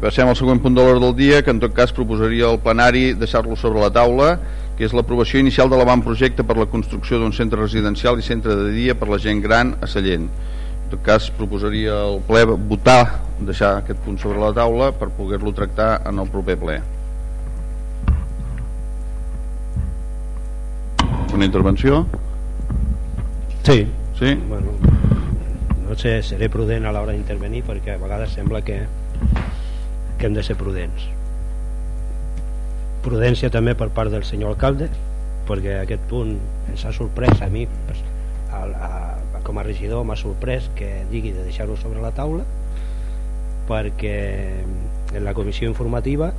passem al següent punt de l'ordre del dia, que en tot cas proposaria al plenari deixar-lo sobre la taula, que és l'aprovació inicial de l'avantprojecte per la construcció d'un centre residencial i centre de dia per la gent gran a Sallent. En tot cas, proposaria al ple votar, deixar aquest punt sobre la taula per poder-lo tractar en el proper ple. Una intervenció? Sí. Sí? Bueno, no sé, seré prudent a l'hora d'intervenir perquè a vegades sembla que, que hem de ser prudents. Prudència també per part del senyor alcalde perquè aquest punt ens ha sorprès a mi a, a, com a regidor m'ha sorprès que digui de deixar-ho sobre la taula perquè en la comissió informativa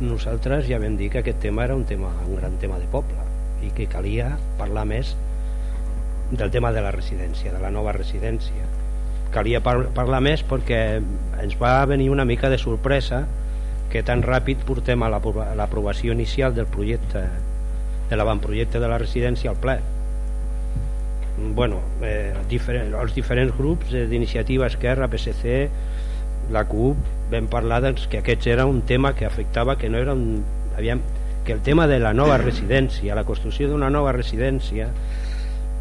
nosaltres ja vam dir que aquest tema era un tema un gran tema de poble i que calia parlar més del tema de la residència, de la nova residència. Calia par parlar més perquè ens va venir una mica de sorpresa que tan ràpid portem a l'aprovació inicial del projecte de l'avantprojecte de la residència al ple. Bueno, eh, diferent, els diferents grups eh, d'iniciativa Esquerra, PSC la CUP vam parlar doncs, que aquest era un tema que afectava que no era un, aviam, que el tema de la nova residència la construcció d'una nova residència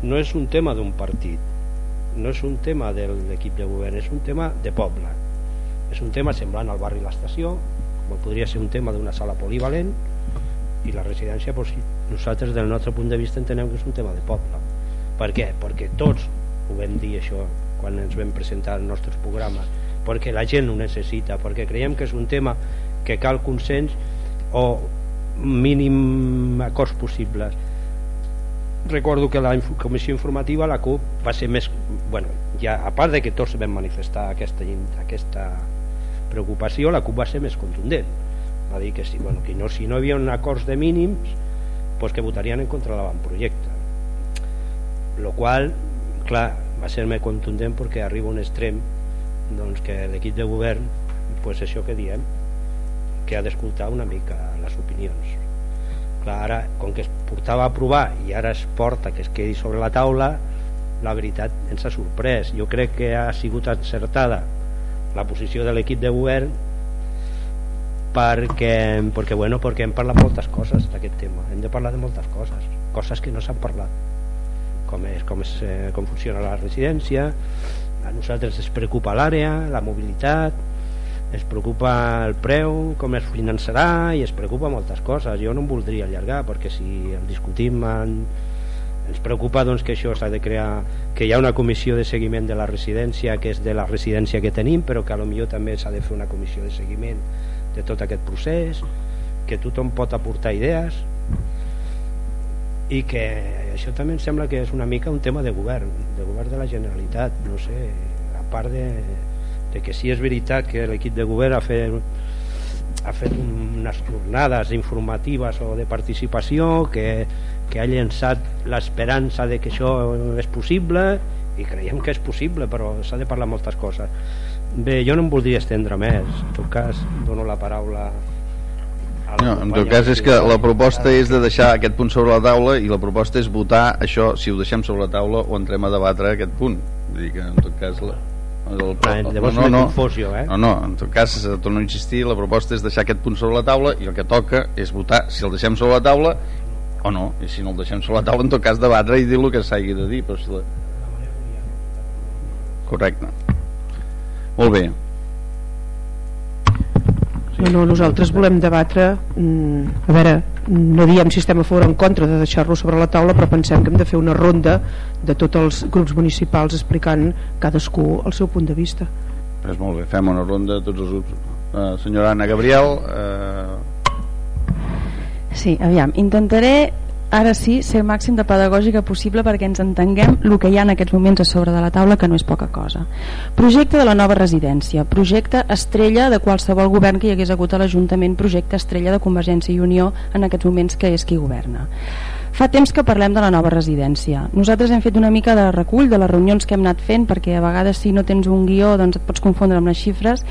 no és un tema d'un partit no és un tema de l'equip de govern és un tema de poble. És un tema semblant al barri l'estació com podria ser un tema d'una sala polivalent i la residència doncs, nosaltres del nostre punt de vista entenem que és un tema de poble. Per què? perquè tots ho vam dir això quan ens vam presentar els nostres programes perquè la gent ho necessita perquè creiem que és un tema que cal consens o mínim acords possibles recordo que la comissió informativa la CUP va ser més bueno, ja, a part de que tots vam manifestar aquesta, aquesta preocupació la CUP va ser més contundent. Va dir que si, bueno, que no, si no hi havia un acords de mínims pues que votarien en contra de l'avantprojecte. Lo qual clar, va ser més contundent perquè arriba un extrem doncs que l'equip de govern pues això que diem que ha d'escoltar una mica les opinions clar, ara, com que es portava a aprovar i ara es porta que es quedi sobre la taula la veritat ens ha sorprès. Jo crec que ha sigut encertada la posició de l'equip de govern perquè, perquè, bueno, perquè hem parlat moltes coses d'aquest tema. Hem de parlar de moltes coses coses que no s'han parlat. Com, és, com, és, eh, com funciona la residència a nosaltres es preocupa l'àrea la mobilitat es preocupa el preu, com es finançarà i es preocupa moltes coses. Jo no em voldria allargar perquè si el discutim en, ens preocupa doncs, que això s'ha de crear que hi ha una comissió de seguiment de la residència que és de la residència que tenim però que a lo millor també s'ha de fer una comissió de seguiment de tot aquest procés que tothom pot aportar idees i que això també em sembla que és una mica un tema de govern de govern de la Generalitat no sé, a part de de que sí és veritat que l'equip de govern ha fet, ha fet unes jornades informatives o de participació que, que ha llençat l'esperança de que això és possible i creiem que és possible però s'ha de parlar moltes coses. Bé, jo no em voldria estendre més. En tot cas dono la paraula no, en tot cas és que la proposta és de deixar aquest punt sobre la taula i la proposta és votar això si ho deixem sobre la taula o entrem a debatre aquest punt. Vull dir que en tot cas la, el, ah, llavors no, no, confusió, eh? No, no, en tot cas, torno a insistir, la proposta és deixar aquest punt sobre la taula i el que toca és votar si el deixem sobre la taula o no, i si no el deixem sobre la taula en tot cas debatre i dir el que s'hagi de dir però si la... correcte. Molt bé Bueno, nosaltres volem debatre mm, a veure, no diem si estem a favor o en contra de deixar-lo sobre la taula però pensem que hem de fer una ronda de tots els grups municipals explicant cadascú el seu punt de vista. Pues molt bé, fem una ronda de tots els grups. Uh, senyora Anna Gabriel uh... Sí, aviam, intentaré ara sí ser el màxim de pedagògica possible perquè ens entenguem el que hi ha en aquests moments a sobre de la taula que no és poca cosa. Projecte de la nova residència projecte estrella de qualsevol govern que hi hagués hagut a l'Ajuntament projecte estrella de Convergència i Unió en aquests moments que és qui governa Fa temps que parlem de la nova residència. Nosaltres hem fet una mica de recull de les reunions que hem anat fent perquè a vegades si no tens un guió doncs et pots confondre amb les xifres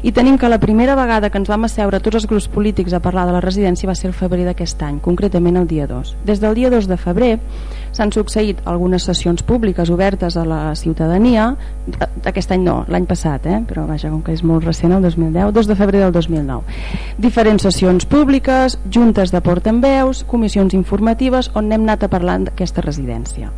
i tenim que la primera vegada que ens vam asseure tots els grups polítics a parlar de la residència va ser el febrer d'aquest any, concretament el dia 2. Des del dia 2 de febrer s'han succeït algunes sessions públiques obertes a la ciutadania. D'aquest any no, l'any passat eh? però vaja, com que és molt recent el 2010 2 de febrer del 2009 diferents sessions públiques, juntes de portaveus comissions informatives on hem anat a parlar d'aquesta residència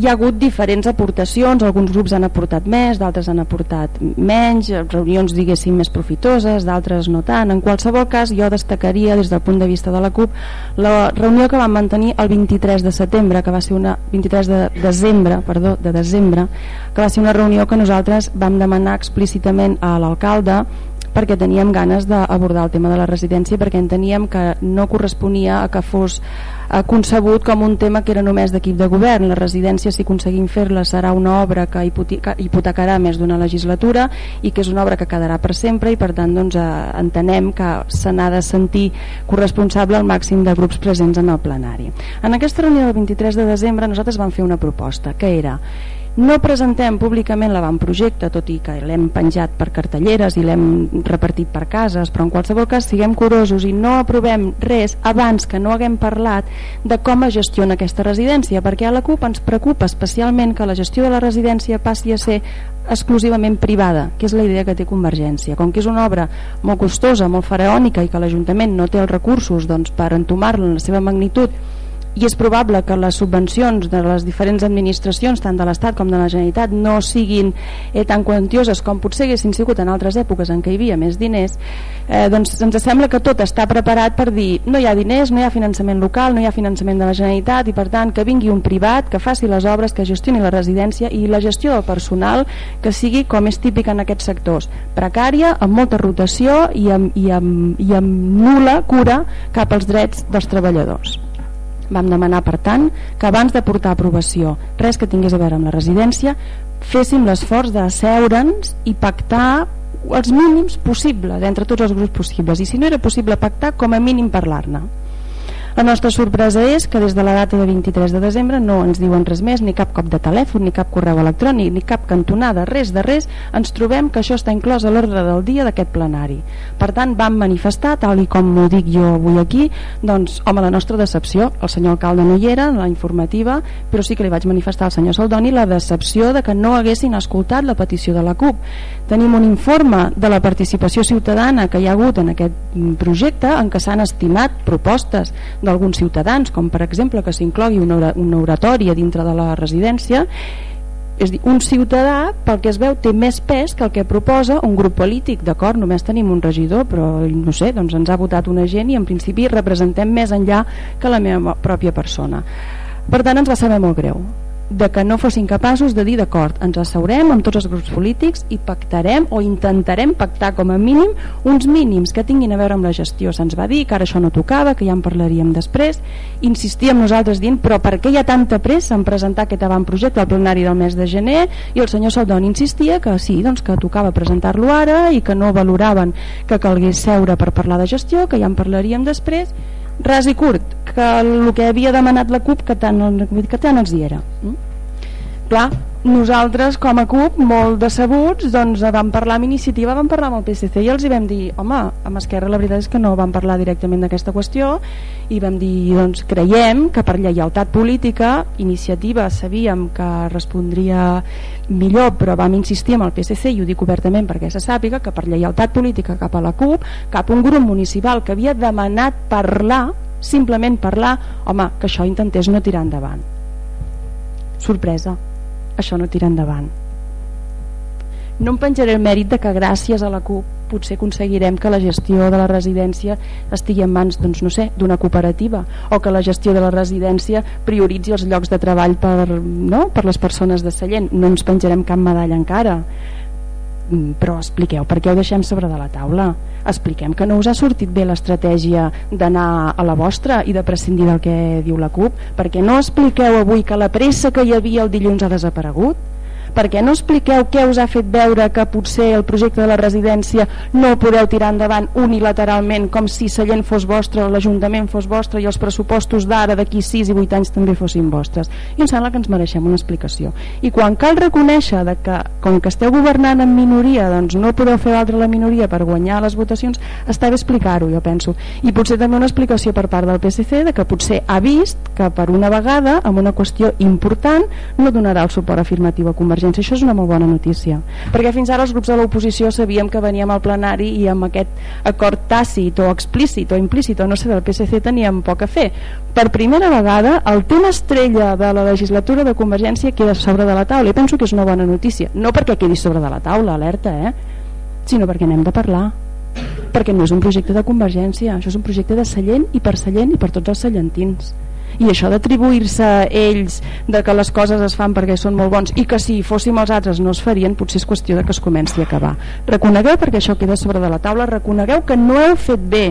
hi ha hagut diferents aportacions, alguns grups han aportat més, d'altres han aportat menys, reunions diguéssim més profitoses, d'altres no tant. En qualsevol cas jo destacaria des del punt de vista de la CUP la reunió que vam mantenir el 23 de setembre, que va ser una 23 de desembre, perdó, de desembre, que va ser una reunió que nosaltres vam demanar explícitament a l'alcalde perquè teníem ganes d'abordar el tema de la residència perquè enteníem que no corresponia a que fos eh, concebut com un tema que era només d'equip de govern. La residència, si aconseguim fer-la, serà una obra que hipotecarà més d'una legislatura i que és una obra que quedarà per sempre i per tant doncs, eh, entenem que se n'ha de sentir corresponsable al màxim de grups presents en el plenari. En aquesta reunió del 23 de desembre nosaltres vam fer una proposta que era no presentem públicament l'avantprojecte, tot i que l'hem penjat per cartelleres i l'hem repartit per cases, però en qualsevol cas siguem curosos i no aprovem res abans que no haguem parlat de com es gestiona aquesta residència, perquè a la CUP ens preocupa especialment que la gestió de la residència passi a ser exclusivament privada, que és la idea que té Convergència. Com que és una obra molt costosa, molt faraònica i que l'Ajuntament no té els recursos doncs, per entomar-la en la seva magnitud i és probable que les subvencions de les diferents administracions, tant de l'Estat com de la Generalitat, no siguin eh, tan quantioses com potser haguessin sigut en altres èpoques en què hi havia més diners, eh, doncs ens sembla que tot està preparat per dir no hi ha diners, no hi ha finançament local, no hi ha finançament de la Generalitat i per tant que vingui un privat, que faci les obres, que gestioni la residència i la gestió del personal que sigui com és típic en aquests sectors, precària, amb molta rotació i amb, i amb, i amb nula cura cap als drets dels treballadors. Vam demanar, per tant, que abans de portar aprovació res que tingués a veure amb la residència, féssim l'esforç d'asseure'ns i pactar els mínims possibles entre tots els grups possibles i si no era possible pactar, com a mínim parlar-ne. La nostra sorpresa és que des de la data de 23 de desembre no ens diuen res més, ni cap cop de telèfon, ni cap correu electrònic, ni cap cantonada, res de res, ens trobem que això està inclòs a l'ordre del dia d'aquest plenari. Per tant, vam manifestar, tal i com m'ho dic jo avui aquí, doncs, home, la nostra decepció, el senyor alcalde no hi era la informativa, però sí que li vaig manifestar al senyor Saldoni la decepció de que no haguessin escoltat la petició de la CUP. Tenim un informe de la participació ciutadana que hi ha hagut en aquest projecte en què s'han estimat propostes d'alguns ciutadans, com per exemple que s'inclogui una, una oratòria dintre de la residència, és dir, un ciutadà, pel que es veu, té més pes que el que proposa un grup polític. D'acord, només tenim un regidor, però no sé, doncs ens ha votat una gent i en principi representem més enllà que la meva pròpia persona. Per tant, ens va saber molt greu de que no fossin capaços de dir d'acord, ens asseurem amb tots els grups polítics i pactarem o intentarem pactar com a mínim uns mínims que tinguin a veure amb la gestió. Se'ns va dir que ara això no tocava, que ja en parlaríem després. Insistíem nosaltres dient però per què hi ha tanta pressa en presentar aquest avantprojecte al plenari del mes de gener i el senyor Saldón insistia que sí, doncs que tocava presentar-lo ara i que no valoraven que calgués seure per parlar de gestió, que ja en parlaríem després ras i curt, que el que havia demanat la CUP que tant, que tant els hi era. Mm? Clar, nosaltres com a CUP molt decebuts doncs vam parlar amb iniciativa vam parlar amb el PSC i els hi vam dir home, amb Esquerra la veritat és que no vam parlar directament d'aquesta qüestió i vam dir doncs creiem que per lleialtat política iniciativa sabíem que respondria millor però vam insistir amb el PSC i ho dic obertament perquè se sàpiga que per lleialtat política cap a la CUP cap a un grup municipal que havia demanat parlar simplement parlar, home, que això intentés no tirar endavant sorpresa això no tira endavant no em penjaré el mèrit de que gràcies a la CUP potser aconseguirem que la gestió de la residència estigui en mans doncs, no sé, d'una cooperativa o que la gestió de la residència prioritzi els llocs de treball per, no? per les persones de Sallent no ens penjarem cap medalla encara però expliqueu per què ho deixem sobre de la taula? Expliquem que no us ha sortit bé l'estratègia d'anar a la vostra i de prescindir del que diu la CUP? Perquè no expliqueu avui que la pressa que hi havia el dilluns ha desaparegut per què no expliqueu què us ha fet veure que potser el projecte de la residència no el podeu tirar endavant unilateralment com si Sallent fos vostre, l'Ajuntament fos vostre i els pressupostos d'ara d'aquí 6 i 8 anys també fossin vostres. I em sembla que ens mereixem una explicació. I quan cal reconèixer de que com que esteu governant en minoria doncs no podeu fer l'altra la minoria per guanyar les votacions està bé explicar-ho jo penso. I potser també una explicació per part del PSC de que potser ha vist que per una vegada amb una qüestió important no donarà el suport afirmatiu a Convergència això és una molt bona notícia. Perquè fins ara els grups de l'oposició sabíem que veníem al plenari i amb aquest acord tàcit o explícit o implícit o no sé del PSC teníem poc a fer. Per primera vegada el tema estrella de la legislatura de Convergència queda sobre de la taula. I penso que és una bona notícia. No perquè quedi sobre de la taula, alerta eh? sinó perquè n'hem de parlar. Perquè no és un projecte de Convergència. Això és un projecte de Sallent i per Sallent i per tots els sallentins i això d'atribuir-se ells de que les coses es fan perquè són molt bons i que si fóssim els altres no es farien potser és qüestió de que es comenci a acabar. Reconegueu perquè això queda sobre de la taula reconegueu que no heu fet bé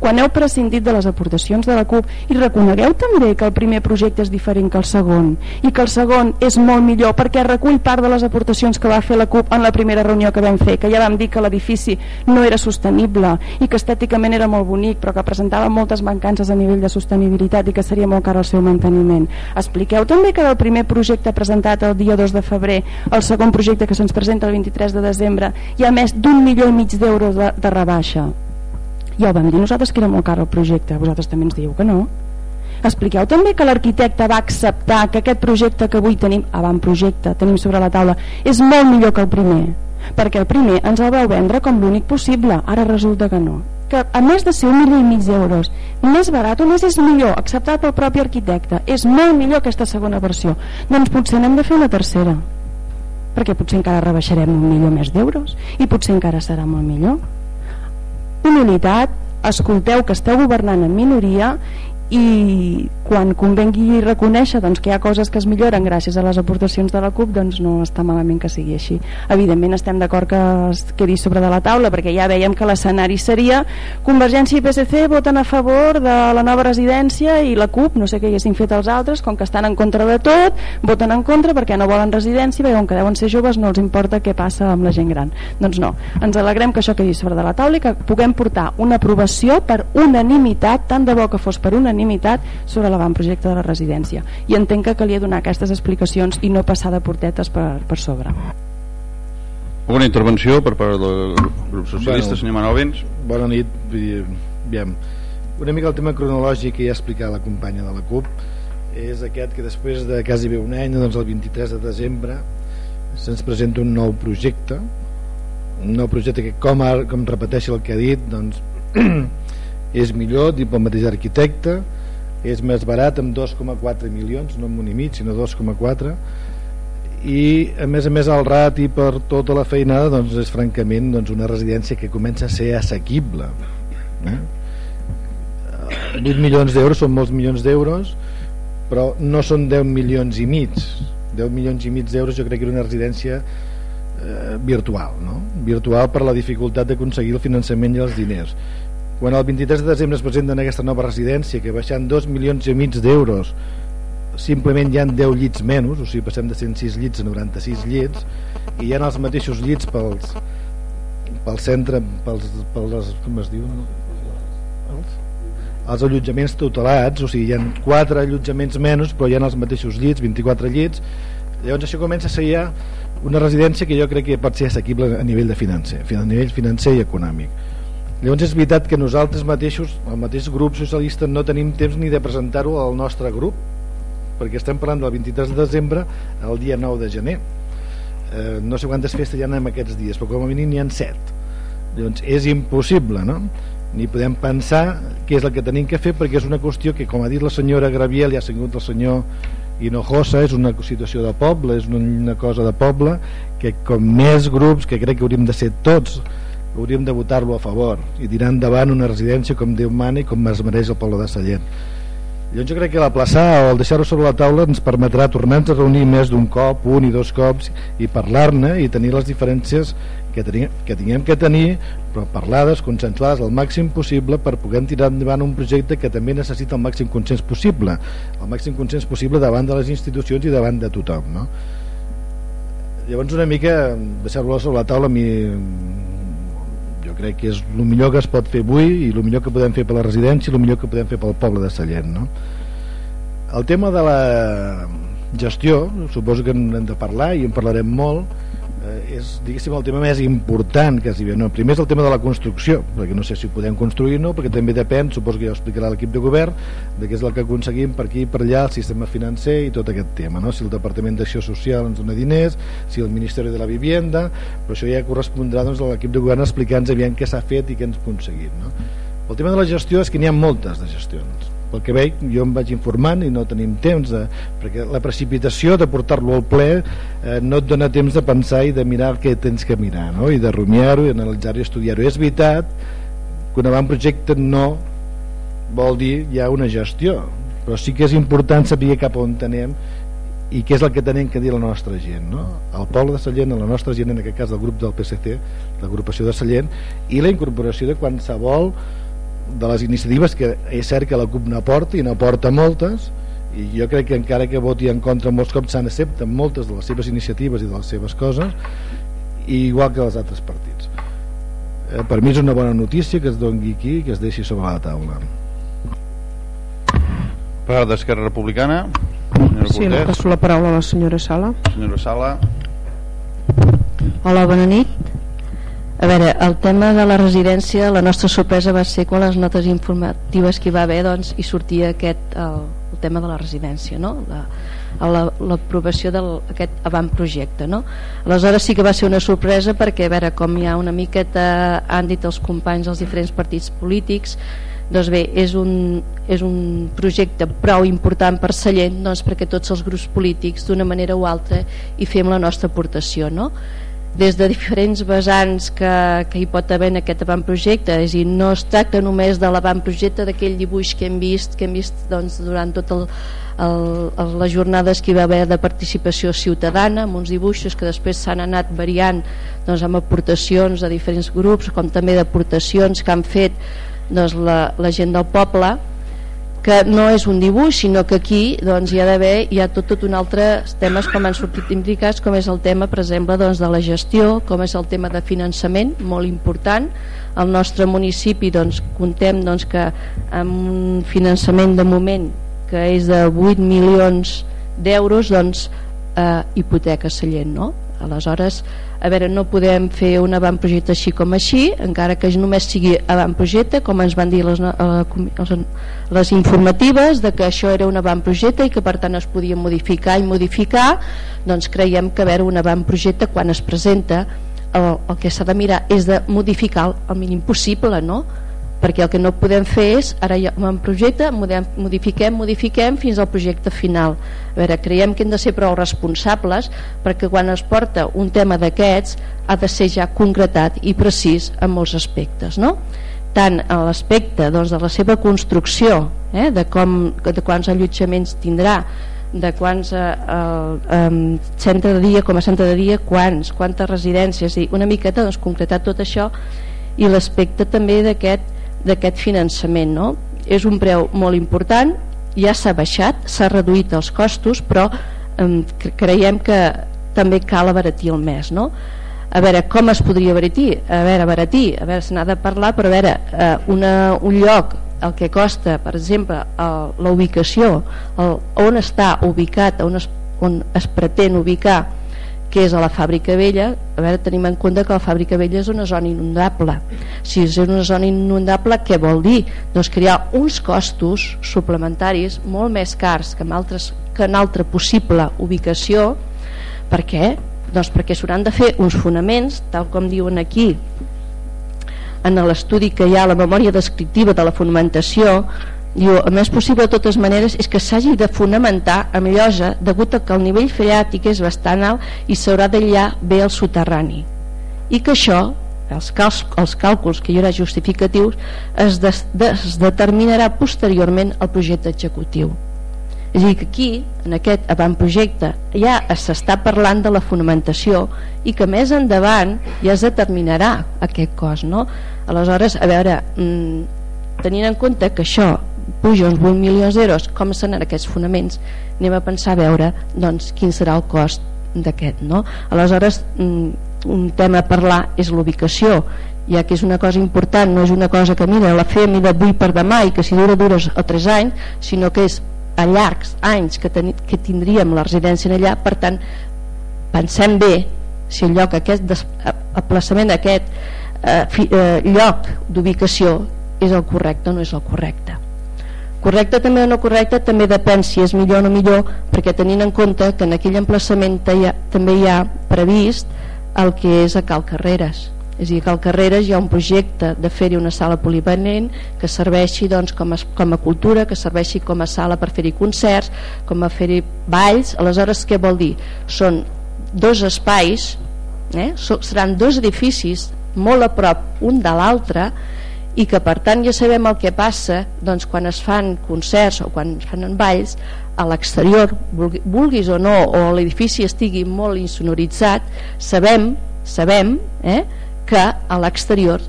quan heu prescindit de les aportacions de la CUP i reconegueu també que el primer projecte és diferent que el segon i que el segon és molt millor perquè recull part de les aportacions que va fer la CUP en la primera reunió que vam fer, que ja vam dir que l'edifici no era sostenible i que estèticament era molt bonic però que presentava moltes mancances a nivell de sostenibilitat i que seria molt car el seu manteniment. Expliqueu també que del primer projecte presentat el dia 2 de febrer el segon projecte que se'ns presenta el 23 de desembre hi ha més d'un milió i mig d'euros de, de rebaixa ja ho vam dir nosaltres que era molt car el projecte vosaltres també ens dieu que no. Expliqueu també que l'arquitecte va acceptar que aquest projecte que avui tenim avantprojecte, tenim sobre la taula és molt millor que el primer perquè el primer ens el vau vendre com l'únic possible ara resulta que no. Que a més de ser un milió i mig d'euros més barat o més és millor acceptat pel propi arquitecte és molt millor aquesta segona versió. Doncs potser n'hem de fer una tercera perquè potser encara rebaixarem un milió més d'euros i potser encara serà molt millor humilitat, escolteu que esteu governant en minoria i quan convengui reconèixer doncs, que hi ha coses que es milloren gràcies a les aportacions de la CUP doncs no està malament que sigui així. Evidentment estem d'acord que es quedi sobre de la taula perquè ja veiem que l'escenari seria Convergència i PSC voten a favor de la nova residència i la CUP, no sé què haguessin fet els altres com que estan en contra de tot voten en contra perquè no volen residència perquè com que deuen ser joves no els importa què passa amb la gent gran. Doncs no, ens alegrem que això quedi sobre de la taula i que puguem portar una aprovació per unanimitat, tant de bo que fos per unanimitat unanimitat sobre l'avantprojecte de la residència i entenc que calia donar aquestes explicacions i no passar de portetes per, per sobre Una intervenció per part del grup socialista, bueno, senyor Manovens Bona nit Bien. una mica el tema cronològic que ja ha explicat la companya de la CUP és aquest que després de quasi bé un any doncs el 23 de desembre se'ns presenta un nou projecte un nou projecte que com, com repeteixi el que ha dit doncs és millor, diu el mateix arquitecte és més barat amb 2,4 milions no amb un i mig sinó 2,4 i a més a més el rati per tota la feinada doncs és francament doncs, una residència que comença a ser assequible eh? 8 milions d'euros són molts milions d'euros però no són 10 milions i mig 10 milions i mig d'euros jo crec que era una residència eh, virtual no? virtual per la dificultat d'aconseguir el finançament i els diners quan el 23 de desembre es presenta en aquesta nova residència que baixant 2 milions i mig d'euros simplement hi han 10 llits menys o sigui passem de 106 llits a 96 llits i hi ha els mateixos llits pels, pel centre pels, pels, com es diu? Els, els allotjaments tutelats o sigui hi ha 4 allotjaments menys però hi ha els mateixos llits, 24 llits. Llavors això comença a ser ja una residència que jo crec que pot ser assequible a nivell de financer, a nivell financer i econòmic Llavors és veritat que nosaltres mateixos, el mateix grup socialista, no tenim temps ni de presentar-ho al nostre grup, perquè estem parlant del 23 de desembre al dia 9 de gener. Eh, no sé quantes festes hi ha en aquests dies, però com a mínim n'hi ha 7. Llavors és impossible, no? Ni podem pensar què és el que tenim que fer perquè és una qüestió que, com ha dit la senyora Graviel i ha sigut el senyor Hinojosa, és una situació de poble, és una cosa de poble que com més grups, que crec que hauríem de ser tots hauríem de votar-lo a favor. I tirar endavant una residència com Déu mana i com es mereix el poble de Sallent. Llavors jo crec que l'aplaçar o el deixar-ho sobre la taula ens permetrà tornar-nos a reunir més d'un cop, un i dos cops i parlar-ne i tenir les diferències que, tenim, que tinguem que tenir però parlades, consensuades al màxim possible per poder tirar endavant un projecte que també necessita el màxim consens possible. El màxim consens possible davant de les institucions i davant de tothom no? llavors una mica deixar-lo sobre la taula a mi crec que és el millor que es pot fer avui i el millor que podem fer per la residència i el millor que podem fer pel poble de Sallent no? el tema de la gestió suposo que hem de parlar i en parlarem molt és diguéssim el tema més important que si bé, no, primer és el tema de la construcció perquè no sé si podem construir o no perquè també depèn, suposo que ja ho explicarà l'equip de govern de què és el que aconseguim per aquí i per allà el sistema financer i tot aquest tema no? si el Departament d'Acció Social ens dona diners si el Ministeri de la Vivienda però això ja correspondrà doncs, a l'equip de govern explicar-nos aviam què s'ha fet i què ens aconseguit no? el tema de la gestió és que n'hi ha moltes de gestions pel que veig jo em vaig informant i no tenim temps de, perquè la precipitació de portar-lo al ple eh, no et dona temps de pensar i de mirar què tens que mirar no? i de rumiar-ho i analitzar-ho i estudiar-ho és veritat que un projecte no vol dir ja una gestió però sí que és important saber cap on tenem i què és el que tenim que dir la nostra gent no? el poble de Sallent, la nostra gent en aquest cas del grup del PSC l'agrupació de Sallent i la incorporació de qualsevol de les iniciatives que és cert que la CUP n'aporta i n'aporta moltes i jo crec que encara que voti en contra molts cops s'han acceptat moltes de les seves iniciatives i de les seves coses i igual que els altres partits. Eh, per mi és una bona notícia que es doni aquí i que es deixi sobre la taula. Per part d'Esquerra Republicana Sí, la passo la paraula a la senyora Sala. Senyora Sala. Hola, bona nit a veure, el tema de la residència, la nostra sorpresa va ser quan les notes informatives que hi va haver doncs, hi sortia aquest, el, el tema de la residència, no? l'aprovació la, d'aquest avantprojecte. No? Aleshores sí que va ser una sorpresa perquè, a veure, com hi ha una miqueta, han dit els companys dels diferents partits polítics, doncs bé, és un, és un projecte prou important per Sallent doncs perquè tots els grups polítics d'una manera o altra hi fem la nostra aportació no? Des de diferents vessants que, que hi pot haver en aquest avantprojecte. És dir, no es tracta només de l'avantprojecte d'aquell dibuix que hem vist que hem vist doncs, durant tot el, el, el, les jornades que hi va haver de participació ciutadana amb uns dibuixos que després s'han anat variant doncs, amb aportacions de diferents grups com també d'aportacions que han fet doncs, la, la gent del poble que no és un dibuix sinó que aquí doncs, hi ha d'haver hi ha tot, tot un altre temes com han sortit implicats com és el tema per exemple doncs, de la gestió, com és el tema de finançament molt important al nostre municipi doncs, contem doncs, que amb un finançament de moment que és de 8 milions d'euros doncs, eh, hipoteca Sallent no? aleshores a veure, no podem fer un avantprojecte així com així, encara que només sigui avantprojecte, com ens van dir les, les, les informatives de que això era un avantprojecte i que per tant es podia modificar i modificar, doncs creiem que a veure un avantprojecte quan es presenta el, el que s'ha de mirar és de modificar el mínim possible, no? Perquè el que no podem fer és ara ha un projecte, modifiquem, modifiquem fins al projecte final a veure, creiem que hem de ser prou responsables perquè quan es porta un tema d'aquests ha de ser ja concretat i precís en molts aspectes no? tant a l'aspecte doncs, de la seva construcció eh, de, com, de quants allotjaments tindrà de quants eh, eh, centre de dia com a centre de dia quants, quantes residències i una miqueta doncs, concretar tot això i l'aspecte també d'aquest d'aquest finançament no? és un preu molt important ja s'ha baixat, s'ha reduït els costos però eh, creiem que també cal abaratir el mes no? a veure com es podria abaratir a veure, abaratir, a veure, se n'ha de parlar però a veure, eh, una, un lloc el que costa, per exemple la ubicació, el, on està ubicat on es, on es pretén ubicar que és a la fàbrica vella a veure, tenim en compte que la fàbrica vella és una zona inundable si és una zona inundable què vol dir? doncs crear uns costos suplementaris molt més cars que en, altres, que en altra possible ubicació per què? doncs perquè s'hauran de fer uns fonaments tal com diuen aquí en l'estudi que hi ha la memòria descriptiva de la fonamentació Diu, el més possible de totes maneres és que s'hagi de fonamentar amb llosa degut a que el nivell freàtic és bastant alt i s'haurà d'aïllar bé el soterrani i que això els, cal, els càlculs que hi haurà justificatius es, des, es determinarà posteriorment al projecte executiu és a dir que aquí en aquest avantprojecte ja s'està parlant de la fonamentació i que més endavant ja es determinarà aquest cost no? aleshores a veure mmm, tenint en compte que això puja uns 8 milions d'euros com seran aquests fonaments anem a pensar a veure doncs, quin serà el cost d'aquest no? aleshores mm, un tema a parlar és l'ubicació ja que és una cosa important, no és una cosa que mira, la fem i d'avui per demà i que si dura dures o tres anys, sinó que és a llargs anys que, ten, que tindríem la residència allà, per tant pensem bé si el lloc aquest aplaçament aquest eh, fi, eh, lloc d'ubicació és el correcte o no és el correcte. Correcte també o no correcte també depèn si és millor o no millor perquè tenint en compte que en aquell emplaçament hi ha, també hi ha previst el que és a Cal Carreres és a dir, que al Carreres hi ha un projecte de fer-hi una sala polivalent que serveixi doncs, com, a, com a cultura, que serveixi com a sala per fer-hi concerts, com a fer-hi balls. Aleshores, què vol dir? Són dos espais, eh? seran dos edificis molt a prop un de l'altre i que per tant ja sabem el que passa doncs, quan es fan concerts o quan es fan balls a l'exterior, vulguis o no o l'edifici estigui molt insonoritzat sabem, sabem eh, que a l'exterior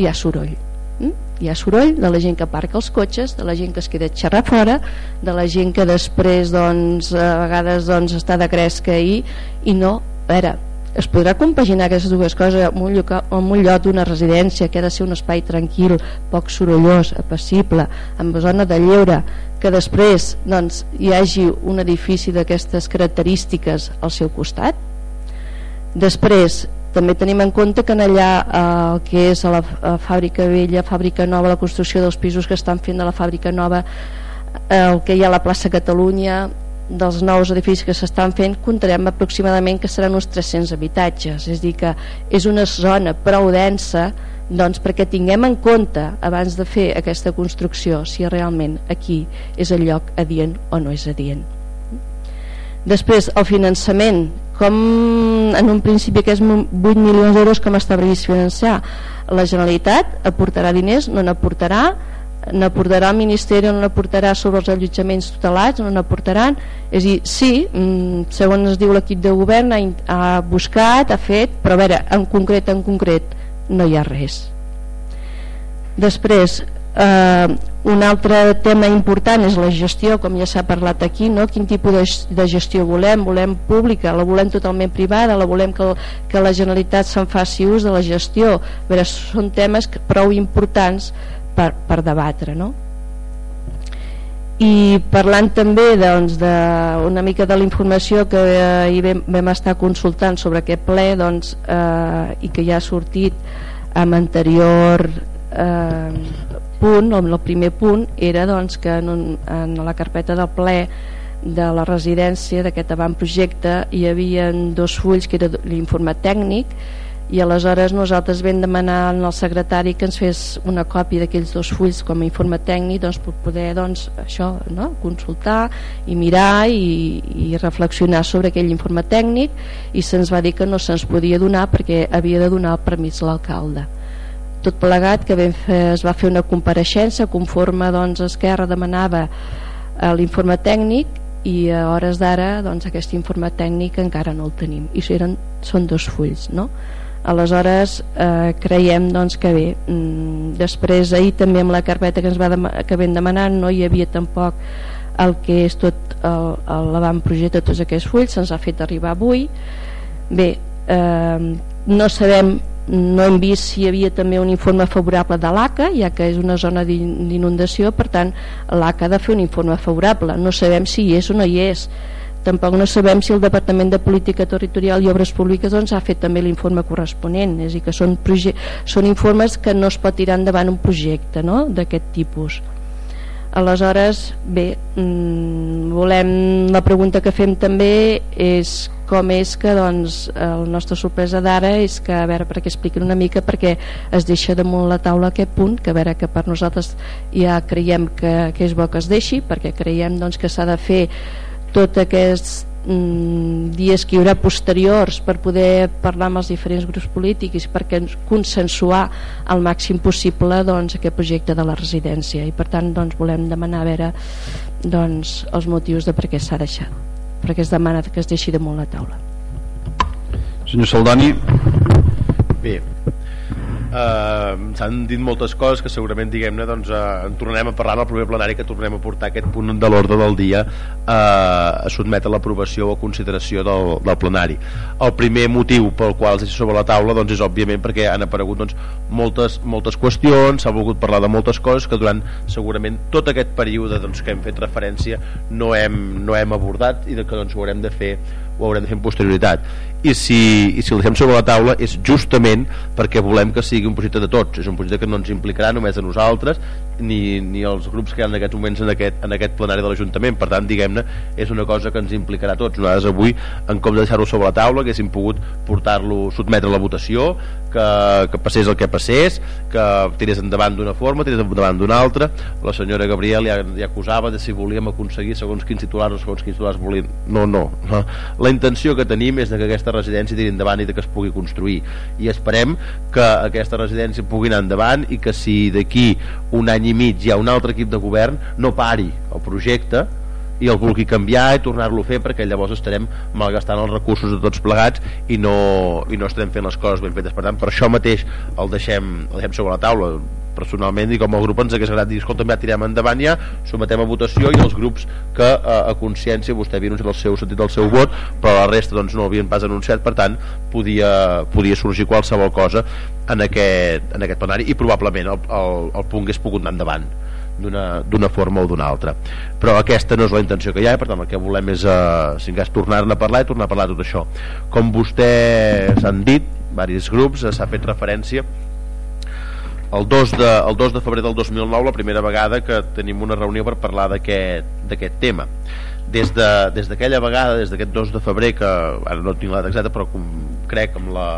hi ha soroll mm? hi ha soroll de la gent que aparca els cotxes de la gent que es queda a xerrar fora de la gent que després doncs, a vegades doncs, està de cresca i, i no, a veure es podrà compaginar aquestes dues coses en un lloc, en un lloc d'una residència que ha de ser un espai tranquil, poc sorollós apassible, amb zona de lleure que després doncs, hi hagi un edifici d'aquestes característiques al seu costat? Després també tenim en compte que en allà eh, el que és a la a fàbrica vella, fàbrica nova, la construcció dels pisos que estan fent de la fàbrica nova, eh, el que hi ha a la plaça Catalunya, dels nous edificis que s'estan fent comptarem aproximadament que seran uns 300 habitatges. És dir que és una zona prou densa doncs perquè tinguem en compte abans de fer aquesta construcció si realment aquí és el lloc adient o no és adient. Després el finançament. Com en un principi que és 8 milions d'euros com està previst financiar la Generalitat aportarà diners, no n'aportarà n'aportarà el Ministeri no n'aportarà sobre els allotjaments tutelats no n'aportaran és a dir, sí, mm, segons es diu l'equip de govern ha, ha buscat, ha fet però a veure, en concret, en concret no hi ha res després eh, un altre tema important és la gestió, com ja s'ha parlat aquí, no? quin tipus de, de gestió volem, volem pública, la volem totalment privada, la volem que, que la Generalitat se'n faci ús de la gestió. A veure, són temes prou importants per, per debatre. No? I parlant també doncs, de, una mica de la informació que ahir vam, vam estar consultant sobre aquest ple doncs, eh, i que ja ha sortit amb anterior eh, punt, el primer punt era doncs, que en, en la carpeta del ple de la residència d'aquest avantprojecte hi havia dos fulls que era l'informe tècnic i aleshores nosaltres vam demanar al secretari que ens fes una còpia d'aquells dos fulls com a informe tècnic doncs, per poder doncs, això, no? consultar i mirar i, i reflexionar sobre aquell informe tècnic i se'ns va dir que no se'ns podia donar perquè havia de donar el permís l'alcalde tot plegat que fer, es va fer una compareixença conforme doncs, Esquerra demanava eh, l'informe tècnic i a hores d'ara doncs, aquest informe tècnic encara no el tenim i eren, són dos fulls no? Aleshores eh, creiem doncs, que bé. Mm, després ahir també amb la carpeta que ens va que vam demanar no hi havia tampoc el que és tot l'avantprojecte de tots aquests fulls se'ns ha fet arribar avui. Bé, eh, no sabem no hem vist si hi havia també un informe favorable de l'ACA, ja que és una zona d'inundació, per tant l'ACA ha de fer un informe favorable, no sabem si hi és o no hi és tampoc no sabem si el Departament de Política Territorial i Obres Públiques doncs, ha fet també l'informe corresponent, és a dir, que són, són informes que no es pot tirar endavant un projecte no? d'aquest tipus aleshores bé mmm, volem la pregunta que fem també és com és que doncs, la nostra sorpresa d'ara és que a veure perquè expliquin una mica perquè es deixa damunt la taula aquest punt que a veure que per nosaltres ja creiem que, que és bo que es deixi perquè creiem doncs, que s'ha de fer tot aquests mm, dies que hi haurà posteriors per poder parlar amb els diferents grups polítics perquè consensuar al màxim possible doncs, aquest projecte de la residència. I per tant doncs, volem demanar a veure doncs, els motius de per què s'ha deixat perquè es demana que es deixi damunt la taula. Senyor Saldani. Bé eh, s'han dit moltes coses que segurament diguem-ne doncs, eh, en tornarem a parlar en el proper plenari que tornem a portar aquest punt de l'ordre del dia eh, a sotmetre l'aprovació o consideració del, del plenari. El primer motiu pel qual es deixa sobre la taula doncs, és òbviament perquè han aparegut doncs, moltes, moltes qüestions s'ha volgut parlar de moltes coses que durant segurament tot aquest període doncs, que hem fet referència no hem, no hem abordat i de que doncs, ho haurem de fer ho haurem de fer en posterioritat. I si, i si el deixem sobre la taula és justament perquè volem que sigui un projecte de tots. És un projecte que no ens implicarà només a nosaltres ni, ni els grups que hi ha en aquests moments en aquest, en aquest plenari de l'Ajuntament. Per tant diguem-ne és una cosa que ens implicarà tots. Nosaltres avui en compte de deixar-lo sobre la taula haguéssim pogut portar-lo sotmetre la votació que, que passés el que passés que tirés endavant d'una forma tirés endavant d'una altra. La senyora Gabriel ja, ja acusava de si volíem aconseguir segons quins titulars o segons quins titulars volien. No, no, no. La intenció que tenim és de que aquesta residència tiri endavant i de que es pugui construir. I esperem que aquesta residència pugui anar endavant i que si d'aquí un any i mig hi ha un altre equip de govern no pari el projecte i el vulgui canviar i tornar-lo a fer perquè llavors estarem malgastant els recursos de tots plegats i no, i no estarem fent les coses ben fetes. Per tant per això mateix el deixem, el deixem sobre la taula. Personalment i com a grup ens hagués agradat dir escolta, ja tirem endavant ja, sometem a votació i els grups que a, a consciència vostè havia anunciat el seu sentit del seu vot però la resta doncs no havien pas anunciat per tant podia, podia sorgir qualsevol cosa en aquest, en aquest plenari i probablement el, el, el punt hagués pogut anar endavant d'una forma o d'una altra. Però aquesta no és la intenció que hi ha per tant el que volem és, eh, si cas, tornar-ne a parlar i tornar a parlar tot això. Com vostè s'han dit, diversos grups s'ha fet referència el 2, de, el 2 de febrer del 2009 la primera vegada que tenim una reunió per parlar d'aquest tema. Des d'aquella de, des vegada, des d'aquest 2 de febrer que ara no tinc la data exacta però com, crec amb la,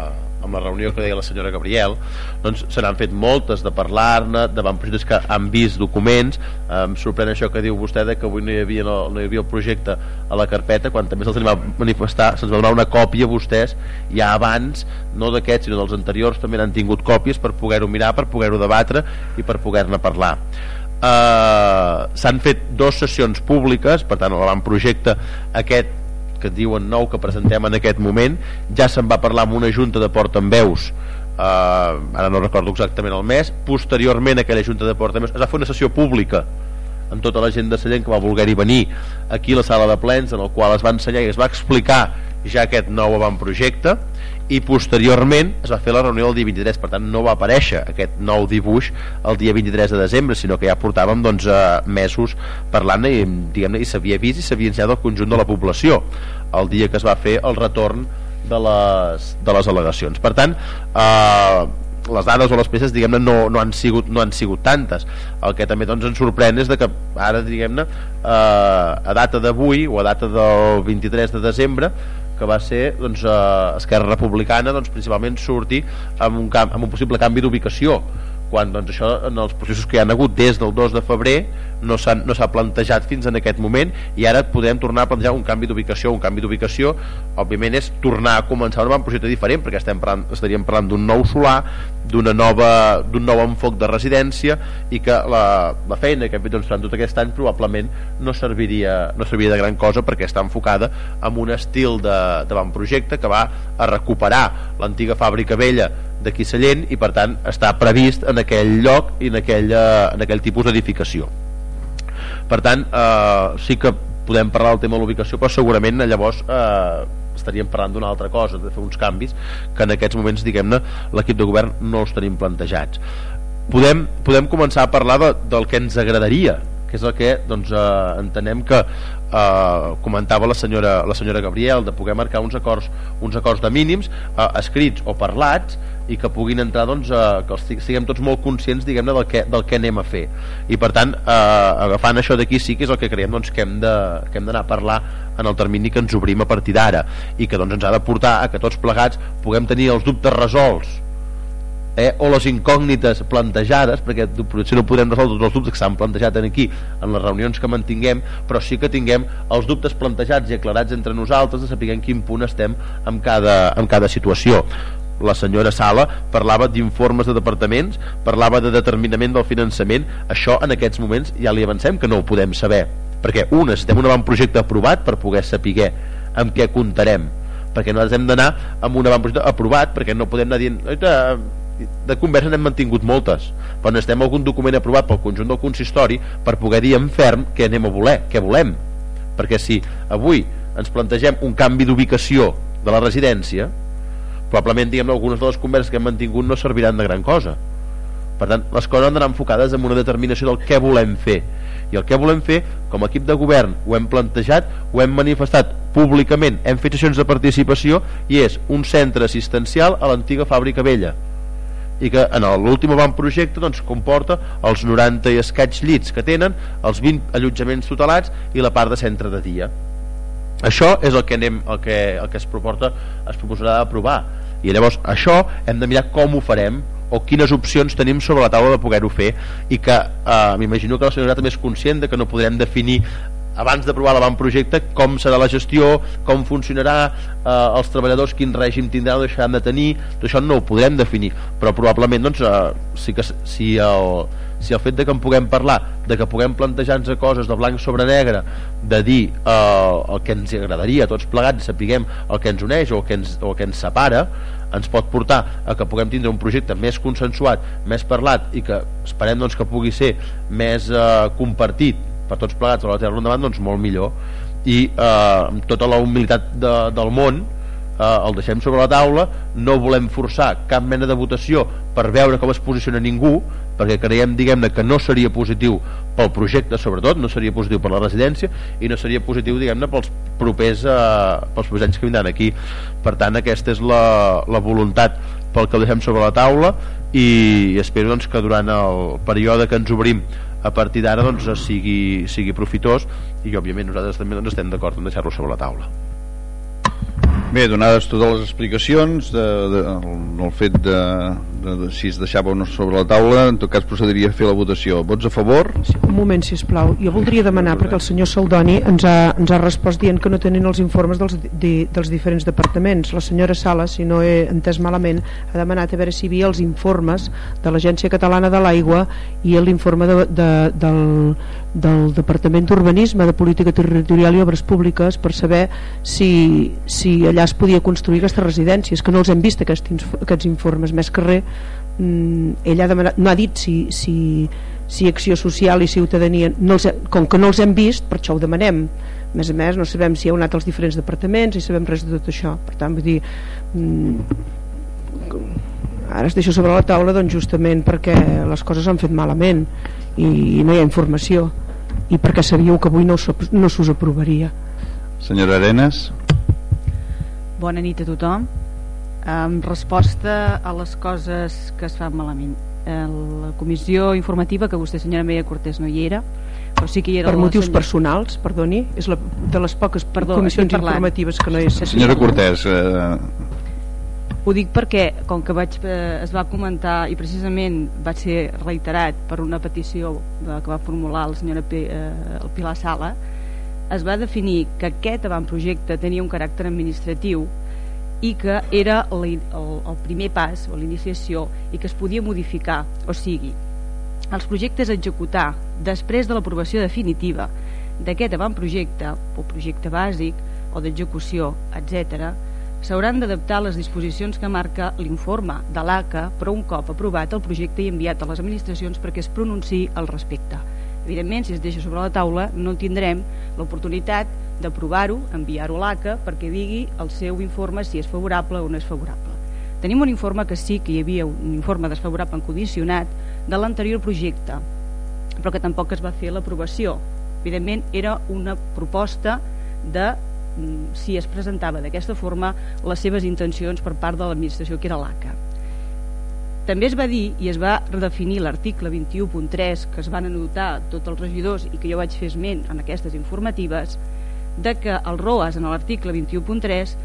amb la reunió que deia la senyora Gabriel doncs se n'han fet moltes de parlar-ne davant projectes que han vist documents. Em sorprèn això que diu vostè de que avui no hi havia, no, no hi havia el projecte a la carpeta quan també se'ls va manifestar se'ns va donar una còpia a vostès ja abans, no d'aquests sinó dels anteriors també n'han tingut còpies per poder-ho mirar per poder-ho debatre i per poder-ne parlar. Uh, s'han fet dues sessions públiques per tant l'avantprojecte aquest que diuen nou que presentem en aquest moment. Ja se'n va parlar amb una junta de portaveus eh, ara no recordo exactament el mes. Posteriorment aquella junta de portaveus es va fer una sessió pública amb tota la gent de Sallent que va voler-hi venir aquí a la sala de plens en el qual es va ensenyar i es va explicar ja aquest nou avantprojecte i posteriorment es va fer la reunió el dia 23 per tant no va aparèixer aquest nou dibuix el dia 23 de desembre sinó que ja portàvem doncs, eh, mesos parlant i, i s'havia vist i s'havia ensenyat el conjunt de la població el dia que es va fer el retorn de les, de les al·legacions. Per tant eh, les dades o les peces diguem-ne no, no, han sigut, no han sigut tantes. El que també doncs, ens sorprèn és de que ara diguem-ne eh, a data d'avui o a data del 23 de desembre que va ser doncs, eh, Esquerra Republicana doncs, principalment sortir amb un, amb un possible canvi d'ubicació quan doncs, això en els processos que hi han hagut des del 2 de febrer no s'ha plantejat fins en aquest moment i ara podem tornar a plantejar un canvi d'ubicació un canvi d'ubicació. Òbviament és tornar a començar un projecte diferent perquè estem parlant, estaríem parlant d'un nou solar d'un nou enfoc de residència i que la, la feina que hem fet doncs, durant tot aquest any probablement no serviria, no serviria de gran cosa perquè està enfocada en un estil d'avantprojecte que va a recuperar l'antiga fàbrica vella d'aquí Sallent i per tant està previst en aquell lloc i en aquell, en aquell tipus d'edificació. Per tant eh, sí que podem parlar del tema de l'ubicació però segurament llavors eh, estaríem parlant d'una altra cosa de fer uns canvis que en aquests moments diguem-ne l'equip de govern no els tenim plantejats. Podem, podem començar a parlar de, del que ens agradaria que és el que doncs, eh, entenem que eh, comentava la senyora, la senyora Gabriel de poder marcar uns acords, uns acords de mínims eh, escrits o parlats i que puguin entrar doncs, eh, que els siguem tots molt conscients diguem-ne del, que, del que anem a fer. I per tant eh, agafant això d'aquí sí que és el que creiem doncs, que hem d'anar a parlar en el termini que ens obrim a partir d'ara i que doncs, ens ha de portar a que tots plegats puguem tenir els dubtes resolts eh, o les incògnites plantejades perquè potser no podem resoldre tots els dubtes que s'han plantejat aquí en les reunions que mantinguem però sí que tinguem els dubtes plantejats i aclarats entre nosaltres de saber en quin punt estem en cada, en cada situació. La senyora Sala parlava d'informes de departaments, parlava de determinament del finançament, això en aquests moments ja li avancem que no ho podem saber perquè un, necessitem un avantprojecte aprovat per poder saber amb què comptarem perquè nosaltres hem d'anar amb un avantprojecte aprovat perquè no podem anar dient de converses n'hem mantingut moltes però necessitem algun document aprovat pel conjunt del consistori per poder dir en ferm què anem a voler, què volem. Perquè si avui ens plantegem un canvi d'ubicació de la residència probablement diguem algunes de les converses que hem mantingut no serviran de gran cosa. Per tant les coses han d'anar enfocades en una determinació del què volem fer. I el que volem fer com a equip de govern ho hem plantejat, ho hem manifestat públicament, hem fet sessions de participació i és un centre assistencial a l'antiga fàbrica vella i que en l'últim projecte doncs, comporta els 90 i escaig llits que tenen, els 20 allotjaments tutelats i la part de centre de dia. Això és el que, anem, el que, el que es, proporta, es proposarà d'aprovar i llavors això hem de mirar com ho farem o quines opcions tenim sobre la taula de poder-ho fer i que eh, m'imagino que la senyora també és conscient de que no podrem definir abans d'aprovar l'avantprojecte com serà la gestió, com funcionarà eh, els treballadors, quin règim tindran o deixaran de tenir, tot això no ho podrem definir. Però probablement doncs, eh, sí que, si, el, si el fet de que en puguem parlar de que puguem plantejar-nos coses de blanc sobre negre de dir eh, el que ens agradaria tots plegats sapiguem el que ens uneix o el que ens, o el que ens separa ens pot portar a que puguem tindre un projecte més consensuat, més parlat i que esperem doncs, que pugui ser més eh, compartit per tots plegats a la Terra endavant, doncs molt millor. I eh, amb tota la humilitat de, del món eh, el deixem sobre la taula. No volem forçar cap mena de votació per veure com es posiciona ningú perquè creiem diguem-ne que no seria positiu pel projecte sobretot, no seria positiu per la residència i no seria positiu diguem-ne pels propers eh, pels propers anys que vindran aquí. Per tant aquesta és la, la voluntat pel que deixem sobre la taula i espero doncs, que durant el període que ens obrim a partir d'ara doncs, sigui, sigui profitós i òbviament nosaltres també doncs, estem d'acord en deixar-lo sobre la taula. Bé, donades totes les explicacions de, de, fet de si es deixava o no sobre la taula, en tot cas procediria a fer la votació. Vots a favor? Sí, un moment, si plau. Jo voldria demanar, perquè el senyor Saldoni ens ha, ens ha respost dient que no tenen els informes dels, di, dels diferents departaments. La senyora Sala, si no he entès malament, ha demanat a veure si hi havia els informes de l'Agència Catalana de l'Aigua i l'informe de, de, del, del Departament d'Urbanisme, de Política Territorial i Obres Públiques per saber si, si allà es podia construir aquestes residències, que no els hem vist aquests, aquests informes, més que res mm, ell ha demanat, no ha dit si, si, si Acció Social i Ciutadania no els, com que no els hem vist per això ho demanem. A més a més no sabem si heu anat als diferents departaments i sabem res de tot això. Per tant vull dir mm, ara es deixa sobre la taula doncs justament perquè les coses han fet malament i, i no hi ha informació. I perquè sabíeu que avui no, no s'us aprovaria. Senyora Arenas. Bona nit a tothom. En resposta a les coses que es fan malament. La comissió informativa, que vostè, senyora Meia Cortés, no hi era, però sí que hi era... Per motius senyora... personals, perdoni, és la, de les poques Perdó, comissions informatives que no és... Senyora Cortés... Eh... Ho dic perquè, com que vaig, eh, es va comentar i precisament va ser reiterat per una petició de, que va formular el senyor P, eh, el Pilar Sala, es va definir que aquest avantprojecte tenia un caràcter administratiu i que era el, el, primer pas o l'iniciació i que es podia modificar o sigui, els projectes a executar després de l'aprovació definitiva d'aquest avantprojecte o projecte bàsic o d'execució, etc s'hauran d'adaptar les disposicions que marca l'informe de l'ACA però un cop aprovat el projecte i enviat a les administracions perquè es pronunciï al respecte. Evidentment si es deixa sobre la taula no tindrem l'oportunitat d'aprovar-ho, enviar-ho a l'ACA perquè digui el seu informe si és favorable o no és favorable. Tenim un informe que sí que hi havia un informe desfavorable en condicionat de l'anterior projecte, però que tampoc es va fer l'aprovació. Evidentment era una proposta de mm, si es presentava d'aquesta forma les seves intencions per part de l'administració que era l'ACA. També es va dir i es va redefinir l'article 21.3 que es van anotar tots els regidors i que jo vaig fer esment en aquestes informatives de que el ROAS en l'article 21.3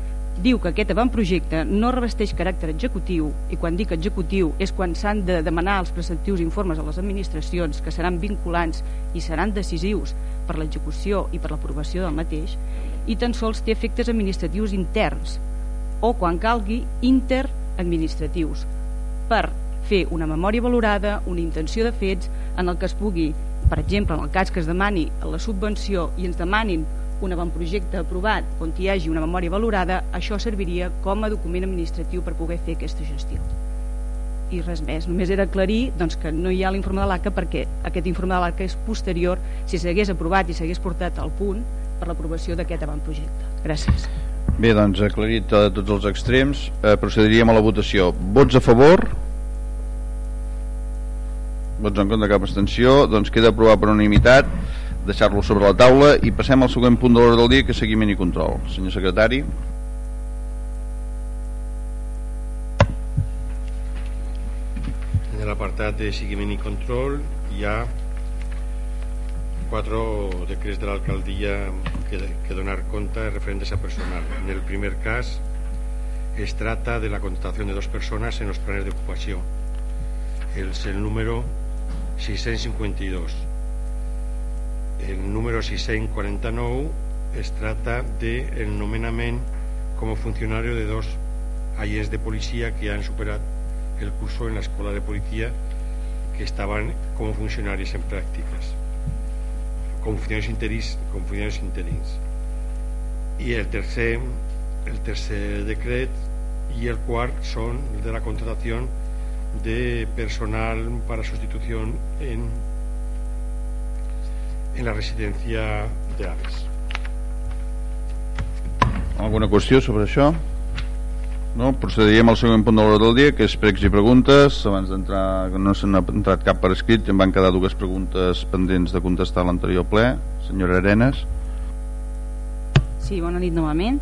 diu que aquest avantprojecte no revesteix caràcter executiu i quan dic executiu és quan s'han de demanar els preceptius informes a les administracions que seran vinculants i seran decisius per l'execució i per l'aprovació del mateix i tan sols té efectes administratius interns o quan calgui interadministratius per fer una memòria valorada, una intenció de fets en el que es pugui, per exemple, en el cas que es demani la subvenció i ens demanin un avantprojecte aprovat on hi hagi una memòria valorada, això serviria com a document administratiu per poder fer aquesta gestió. i res més, només era aclarir doncs, que no hi ha l'informe de l'ACA perquè aquest informe de l'ACA és posterior si s'hagués aprovat i s'hagués portat al punt per l'aprovació d'aquest avantprojecte. Gràcies. Bé, doncs aclarit a tots els extrems eh, procediríem a la votació. Vots a favor? Vots en contra cap abstenció. Doncs queda aprovat per unanimitat deixar-lo sobre la taula i passem al següent punt de l'hora del dia que és seguiment i control senyor secretari En el apartat de seguiment i control hi ha quatre decrets de l'alcaldia que, que donar compte referentes a personal. En el primer cas es trata de la contratación de dos personas en los planes de ocupación. Es el número 652. El número 649 es trata del de nomenament com a funcionari de dos agents de policia que han superat el curso en la escuela de policía que estaban como funcionarios en prácticas con funcionarios interins, con funcionarios interins. i el tercer el tercer decret i el quart són de la contratació de personal para sustitución en en la residència de aves. Alguna qüestió sobre això? No? Procediríem al següent punt de l'hora del dia, que és pregs i preguntes. Abans d'entrar, no s'han entrat cap per escrit, em van quedar dues preguntes pendents de contestar a l'anterior ple. Senyora Arenas. Sí, bona nit novament.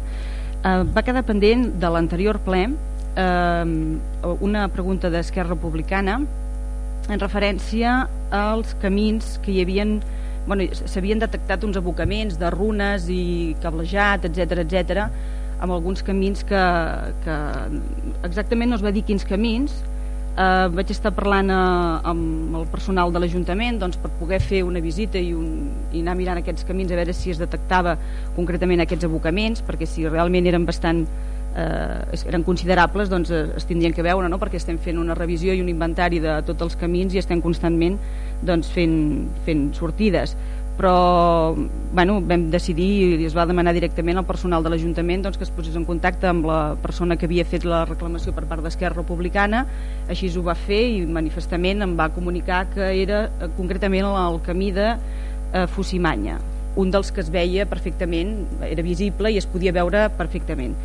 Uh, va quedar pendent de l'anterior ple uh, una pregunta d'Esquerra Republicana en referència als camins que hi havien bueno, s'havien detectat uns abocaments de runes i cablejat, etc etc amb alguns camins que, que exactament no es va dir quins camins. Eh, vaig estar parlant eh, amb el personal de l'Ajuntament doncs, per poder fer una visita i, un, i anar mirant aquests camins a veure si es detectava concretament aquests abocaments perquè si realment eren bastant eh, eren considerables doncs eh, es tindrien que veure no? perquè estem fent una revisió i un inventari de tots els camins i estem constantment doncs, fent, fent sortides. Però bueno, vam decidir i es va demanar directament al personal de l'Ajuntament doncs, que es posés en contacte amb la persona que havia fet la reclamació per part d'Esquerra Republicana. Així ho va fer i manifestament em va comunicar que era eh, concretament el camí de eh, Fusimanya un dels que es veia perfectament era visible i es podia veure perfectament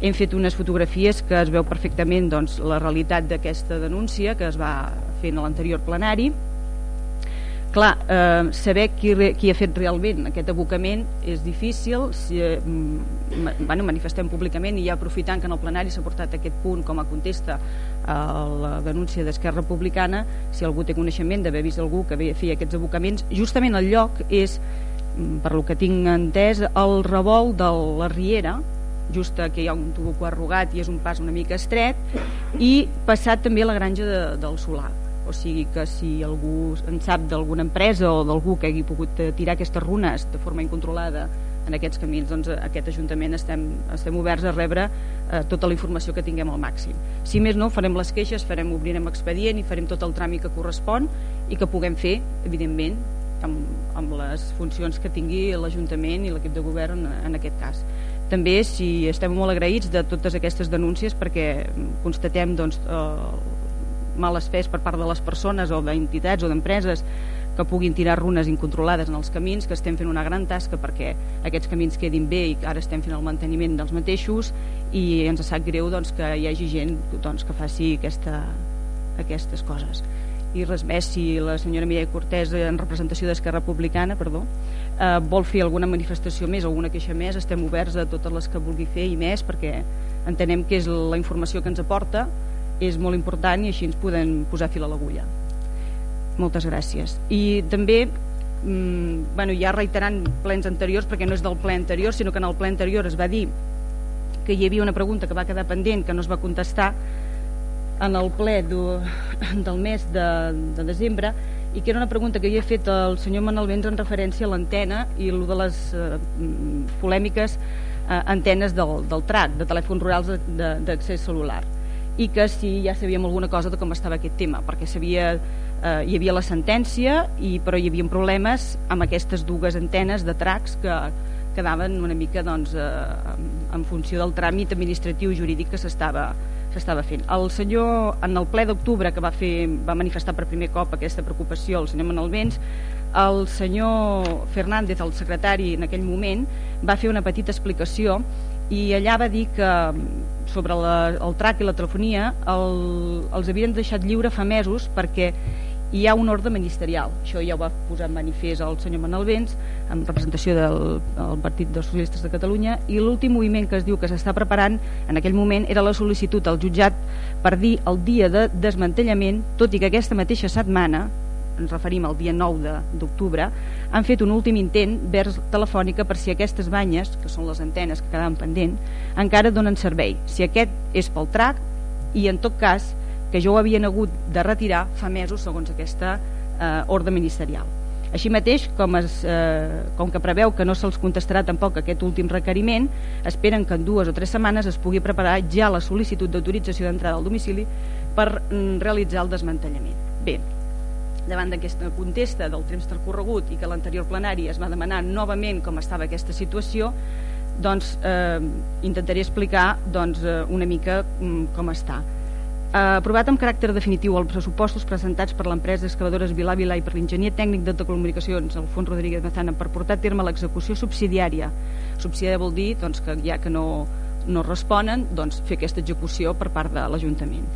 hem fet unes fotografies que es veu perfectament doncs, la realitat d'aquesta denúncia que es va fer en l'anterior plenari. Clar, eh, saber qui, qui ha fet realment aquest abocament és difícil si, eh, bueno, manifestem públicament i ja aprofitant que en el plenari s'ha portat aquest punt com a contesta a la denúncia d'Esquerra Republicana si algú té coneixement d'haver vist algú que feia aquests abocaments justament el lloc és per lo que tinc entès el revolt de la Riera just que hi ha un tubo arrugat i és un pas una mica estret i passat també la granja de, del Solar o sigui que si algú en sap d'alguna empresa o d'algú que hagi pogut eh, tirar aquestes runes de forma incontrolada en aquests camins, doncs eh, aquest Ajuntament estem, estem oberts a rebre eh, tota la informació que tinguem al màxim. Si més no, farem les queixes, farem, obrirem expedient i farem tot el tràmit que correspon i que puguem fer, evidentment, amb, amb les funcions que tingui l'Ajuntament i l'equip de govern en, en aquest cas. També si estem molt agraïts de totes aquestes denúncies perquè constatem doncs, eh, males fes per part de les persones o d'entitats o d'empreses que puguin tirar runes incontrolades en els camins, que estem fent una gran tasca perquè aquests camins quedin bé i ara estem fent el manteniment dels mateixos i ens sap greu doncs, que hi hagi gent doncs, que faci aquesta, aquestes coses i res més, si la senyora Mireia Cortés en representació d'Esquerra Republicana perdó, eh, vol fer alguna manifestació més alguna queixa més, estem oberts a totes les que vulgui fer i més perquè entenem que és la informació que ens aporta és molt important i així ens podem posar fil a l'agulla. Moltes gràcies. I també mm, bueno, ja reiterant plens anteriors perquè no és del ple anterior sinó que en el ple anterior es va dir que hi havia una pregunta que va quedar pendent que no es va contestar en el ple do, del mes de, de desembre i que era una pregunta que havia fet el senyor Manuel Vents en referència a l'antena i el de les eh, polèmiques eh, antenes del, del TRAC, de telèfons rurals d'accés celular i que si ja sabíem alguna cosa de com estava aquest tema perquè sabia, eh, hi havia la sentència i, però hi havia problemes amb aquestes dues antenes de tracs que quedaven una mica doncs, eh, en funció del tràmit administratiu i jurídic que s'estava s'estava fent. El senyor, en el ple d'octubre que va, fer, va manifestar per primer cop aquesta preocupació, el senyor Manuel Vents, el senyor Fernández, el secretari en aquell moment, va fer una petita explicació i allà va dir que sobre la, el trac i la telefonia el, els havien deixat lliure fa mesos perquè hi ha un ordre ministerial això ja ho va posar en manifest el senyor Manel Vents en representació del, del Partit dels Socialistes de Catalunya i l'últim moviment que es diu que s'està preparant en aquell moment era la sol·licitud al jutjat per dir el dia de desmantellament tot i que aquesta mateixa setmana ens referim al dia 9 d'octubre, han fet un últim intent vers telefònica per si aquestes banyes, que són les antenes que quedaven pendent, encara donen servei. Si aquest és pel trac i en tot cas que jo ho havien hagut de retirar fa mesos segons aquesta eh, ordre ministerial. Així mateix, com, es, eh, com que preveu que no se'ls contestarà tampoc aquest últim requeriment, esperen que en dues o tres setmanes es pugui preparar ja la sol·licitud d'autorització d'entrada al domicili per mm, realitzar el desmantellament. Bé, davant d'aquesta contesta del temps transcorregut i que l'anterior plenari es va demanar novament com estava aquesta situació doncs eh, intentaré explicar doncs, eh, una mica mm, com està aprovat amb caràcter definitiu els pressupostos presentats per l'empresa excavadores Vilà Vilà i per l'enginyer tècnic de telecomunicacions Alfons Rodríguez Mazana per portar a terme l'execució subsidiària subsidiària vol dir doncs, que ja que no, no responen doncs, fer aquesta execució per part de l'Ajuntament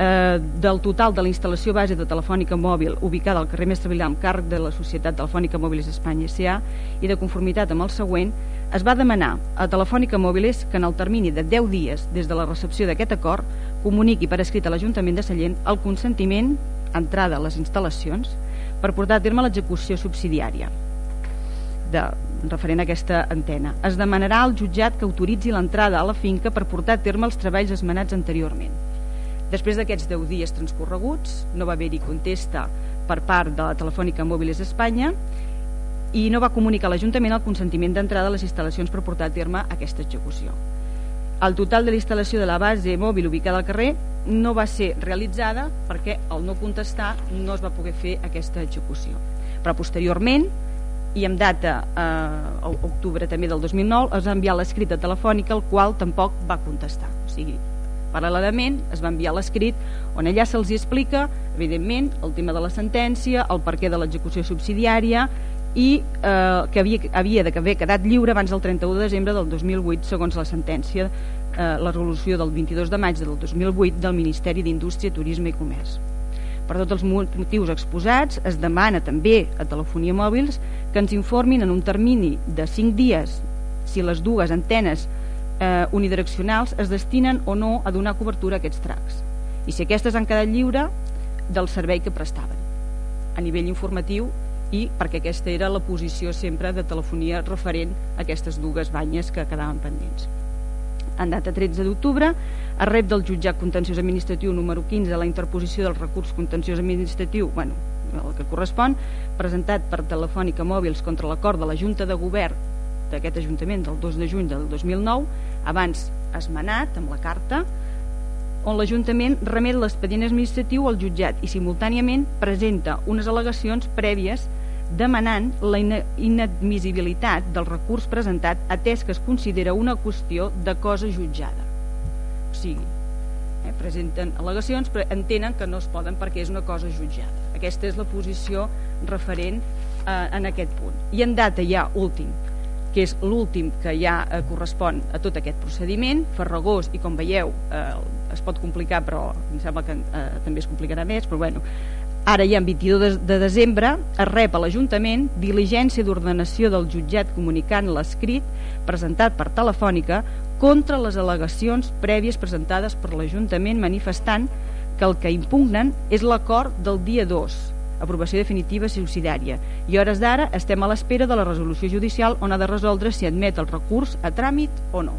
eh, del total de la instal·lació base de telefònica mòbil ubicada al carrer Mestre Vilà amb càrrec de la Societat Telefònica Mòbils Espanya S.A. i de conformitat amb el següent, es va demanar a Telefònica Mòbils que en el termini de 10 dies des de la recepció d'aquest acord comuniqui per escrit a l'Ajuntament de Sallent el consentiment, entrada a les instal·lacions, per portar a terme l'execució subsidiària de, referent a aquesta antena. Es demanarà al jutjat que autoritzi l'entrada a la finca per portar a terme els treballs esmenats anteriorment. Després d'aquests 10 dies transcorreguts no va haver-hi contesta per part de la Telefònica Mòbiles Espanya i no va comunicar a l'Ajuntament el consentiment d'entrada a les instal·lacions per portar a terme aquesta execució. El total de la instal·lació de la base mòbil ubicada al carrer no va ser realitzada perquè al no contestar no es va poder fer aquesta execució. Però posteriorment, i amb data eh, octubre també del 2009, es va enviar l'escrita telefònica el qual tampoc va contestar. O sigui, Paral·lelament es va enviar l'escrit on allà se'ls explica, evidentment, el tema de la sentència, el perquè de l'execució subsidiària i eh, que havia, havia d'haver quedat lliure abans del 31 de desembre del 2008 segons la sentència, eh, la resolució del 22 de maig del 2008 del Ministeri d'Indústria, Turisme i Comerç. Per tots els motius exposats, es demana també a Telefonia Mòbils que ens informin en un termini de 5 dies si les dues antenes eh, unidireccionals es destinen o no a donar cobertura a aquests tracks i si aquestes han quedat lliure del servei que prestaven a nivell informatiu i perquè aquesta era la posició sempre de telefonia referent a aquestes dues banyes que quedaven pendents. En data 13 d'octubre es rep del jutjat contenciós administratiu número 15 la interposició del recurs contenciós administratiu, bueno, el que correspon, presentat per Telefònica Mòbils contra l'acord de la Junta de Govern d'aquest Ajuntament del 2 de juny del 2009, abans esmenat amb la carta, on l'Ajuntament remet l'expedient administratiu al jutjat i simultàniament presenta unes al·legacions prèvies demanant la inadmissibilitat del recurs presentat atès que es considera una qüestió de cosa jutjada. O sigui, eh, presenten al·legacions però entenen que no es poden perquè és una cosa jutjada. Aquesta és la posició referent eh, en aquest punt. I en data ja últim que és l'últim que ja eh, correspon a tot aquest procediment, farragós i com veieu eh, es pot complicar però em sembla que eh, també es complicarà més però bueno, ara ja en 22 de, de desembre es rep a l'Ajuntament diligència d'ordenació del jutjat comunicant l'escrit presentat per telefònica contra les al·legacions prèvies presentades per l'Ajuntament manifestant que el que impugnen és l'acord del dia 2 aprovació definitiva subsidiària. I hores d'ara estem a l'espera de la resolució judicial on ha de resoldre si admet el recurs a tràmit o no.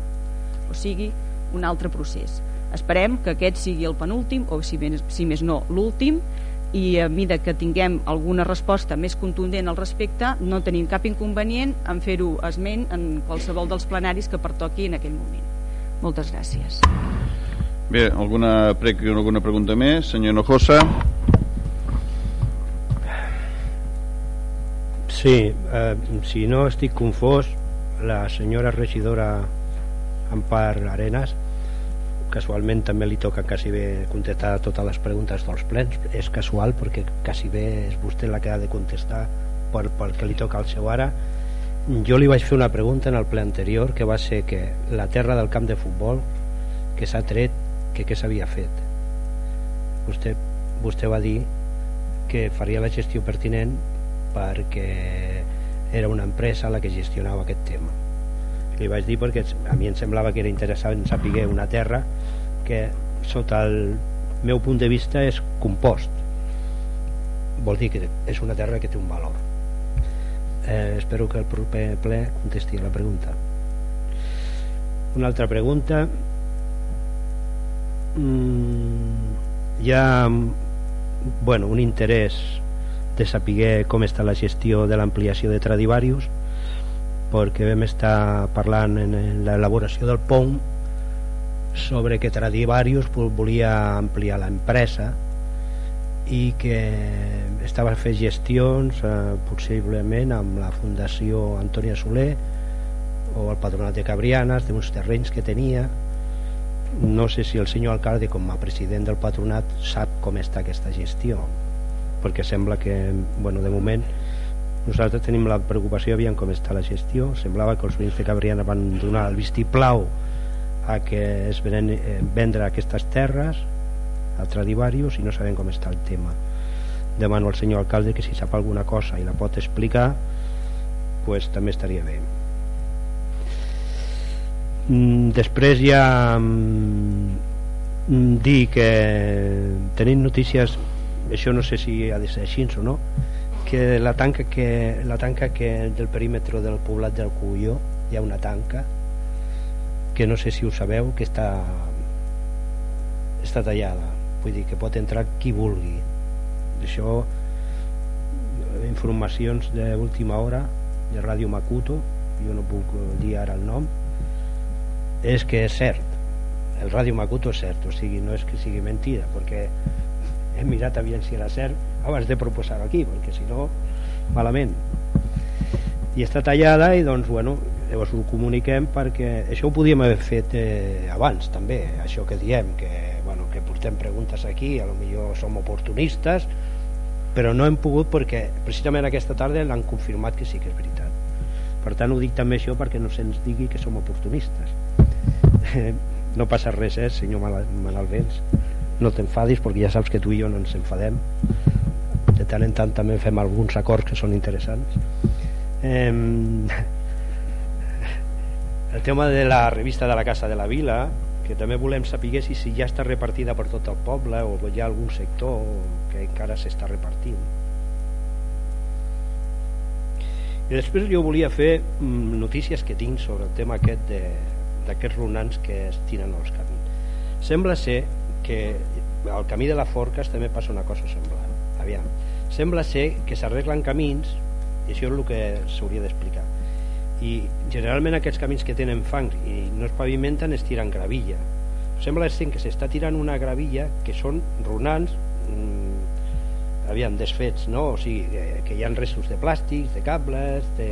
O sigui, un altre procés. Esperem que aquest sigui el penúltim o si més no l'últim i a mesura que tinguem alguna resposta més contundent al respecte no tenim cap inconvenient en fer-ho esment en qualsevol dels plenaris que pertoqui en aquell moment. Moltes gràcies. Bé, alguna, alguna pregunta més? Senyor Nojosa Sí, eh, si no estic confós, la senyora regidora Ampar Arenas casualment també li toca quasi bé contestar totes les preguntes dels plens. És casual perquè quasi bé és vostè la que ha de contestar per, pel que li toca al seu ara. Jo li vaig fer una pregunta en el ple anterior que va ser que la terra del camp de futbol que s'ha tret que què s'havia fet? Vostè, vostè va dir que faria la gestió pertinent perquè era una empresa la que gestionava aquest tema li vaig dir perquè a mi em semblava que era interessant saber una terra que sota el meu punt de vista és compost. Vol dir que és una terra que té un valor. Eh, espero que el proper ple contesti a la pregunta. Una altra pregunta. Mm, hi ha bueno, un interès de saber com està la gestió de l'ampliació de Tradivarius perquè vam estar parlant en l'elaboració del POM sobre que Tradivarius volia ampliar l'empresa i que estava fer gestions eh, possiblement amb la Fundació Antònia Soler o el Patronat de Cabrianes d'uns terrenys que tenia. No sé si el senyor alcalde com a president del patronat sap com està aquesta gestió perquè sembla que bueno, de moment nosaltres tenim la preocupació aviam com està la gestió. Semblava que els veïns de Cabriana van donar el vistiplau a que es venen, eh, vendre aquestes terres a Tradivarius i no sabem com està el tema. Demano al senyor alcalde que si sap alguna cosa i la pot explicar pues també estaria bé. Mm, després ja mm, dir que tenim notícies això no sé si ha de ser així o no que la tanca que la tanca que del perímetre del poblat del Culló hi ha una tanca que no sé si ho sabeu que està està tallada. Vull dir que pot entrar qui vulgui. Això informacions d'última hora de Ràdio Makuto jo no puc dir ara el nom és que és cert. El Ràdio Makuto és cert o sigui, no és que sigui mentida perquè he mirat aviam si era cert abans de proposar aquí perquè si no malament. I està tallada i doncs bueno llavors ho comuniquem perquè això ho podíem haver fet eh, abans també això que diem que, bueno, que portem preguntes aquí a lo millor som oportunistes però no hem pogut perquè precisament aquesta tarda l'han confirmat que sí que és veritat. Per tant ho dic també això perquè no se'ns digui que som oportunistes. No passa res eh, senyor Manalvens no t'enfadis perquè ja saps que tu i jo no ens enfadem. De tant en tant també fem alguns acords que són interessants. El tema de la revista de la Casa de la Vila que també volem saber si, si ja està repartida per tot el poble o hi ha algun sector que encara s'està repartint. I després jo volia fer mm, notícies que tinc sobre el tema aquest d'aquests runants que es tiren als camins. Sembla ser que al camí de la Forques també passa una cosa semblant. Aviam sembla ser que s'arreglen camins i això és el que s'hauria d'explicar. I generalment aquests camins que tenen fang i no es pavimenten es tiren gravilla. Sembla ser que s'està tirant una gravilla que són runants mmm, aviam, desfets no? o sigui, que hi ha restos de plàstics de cables de,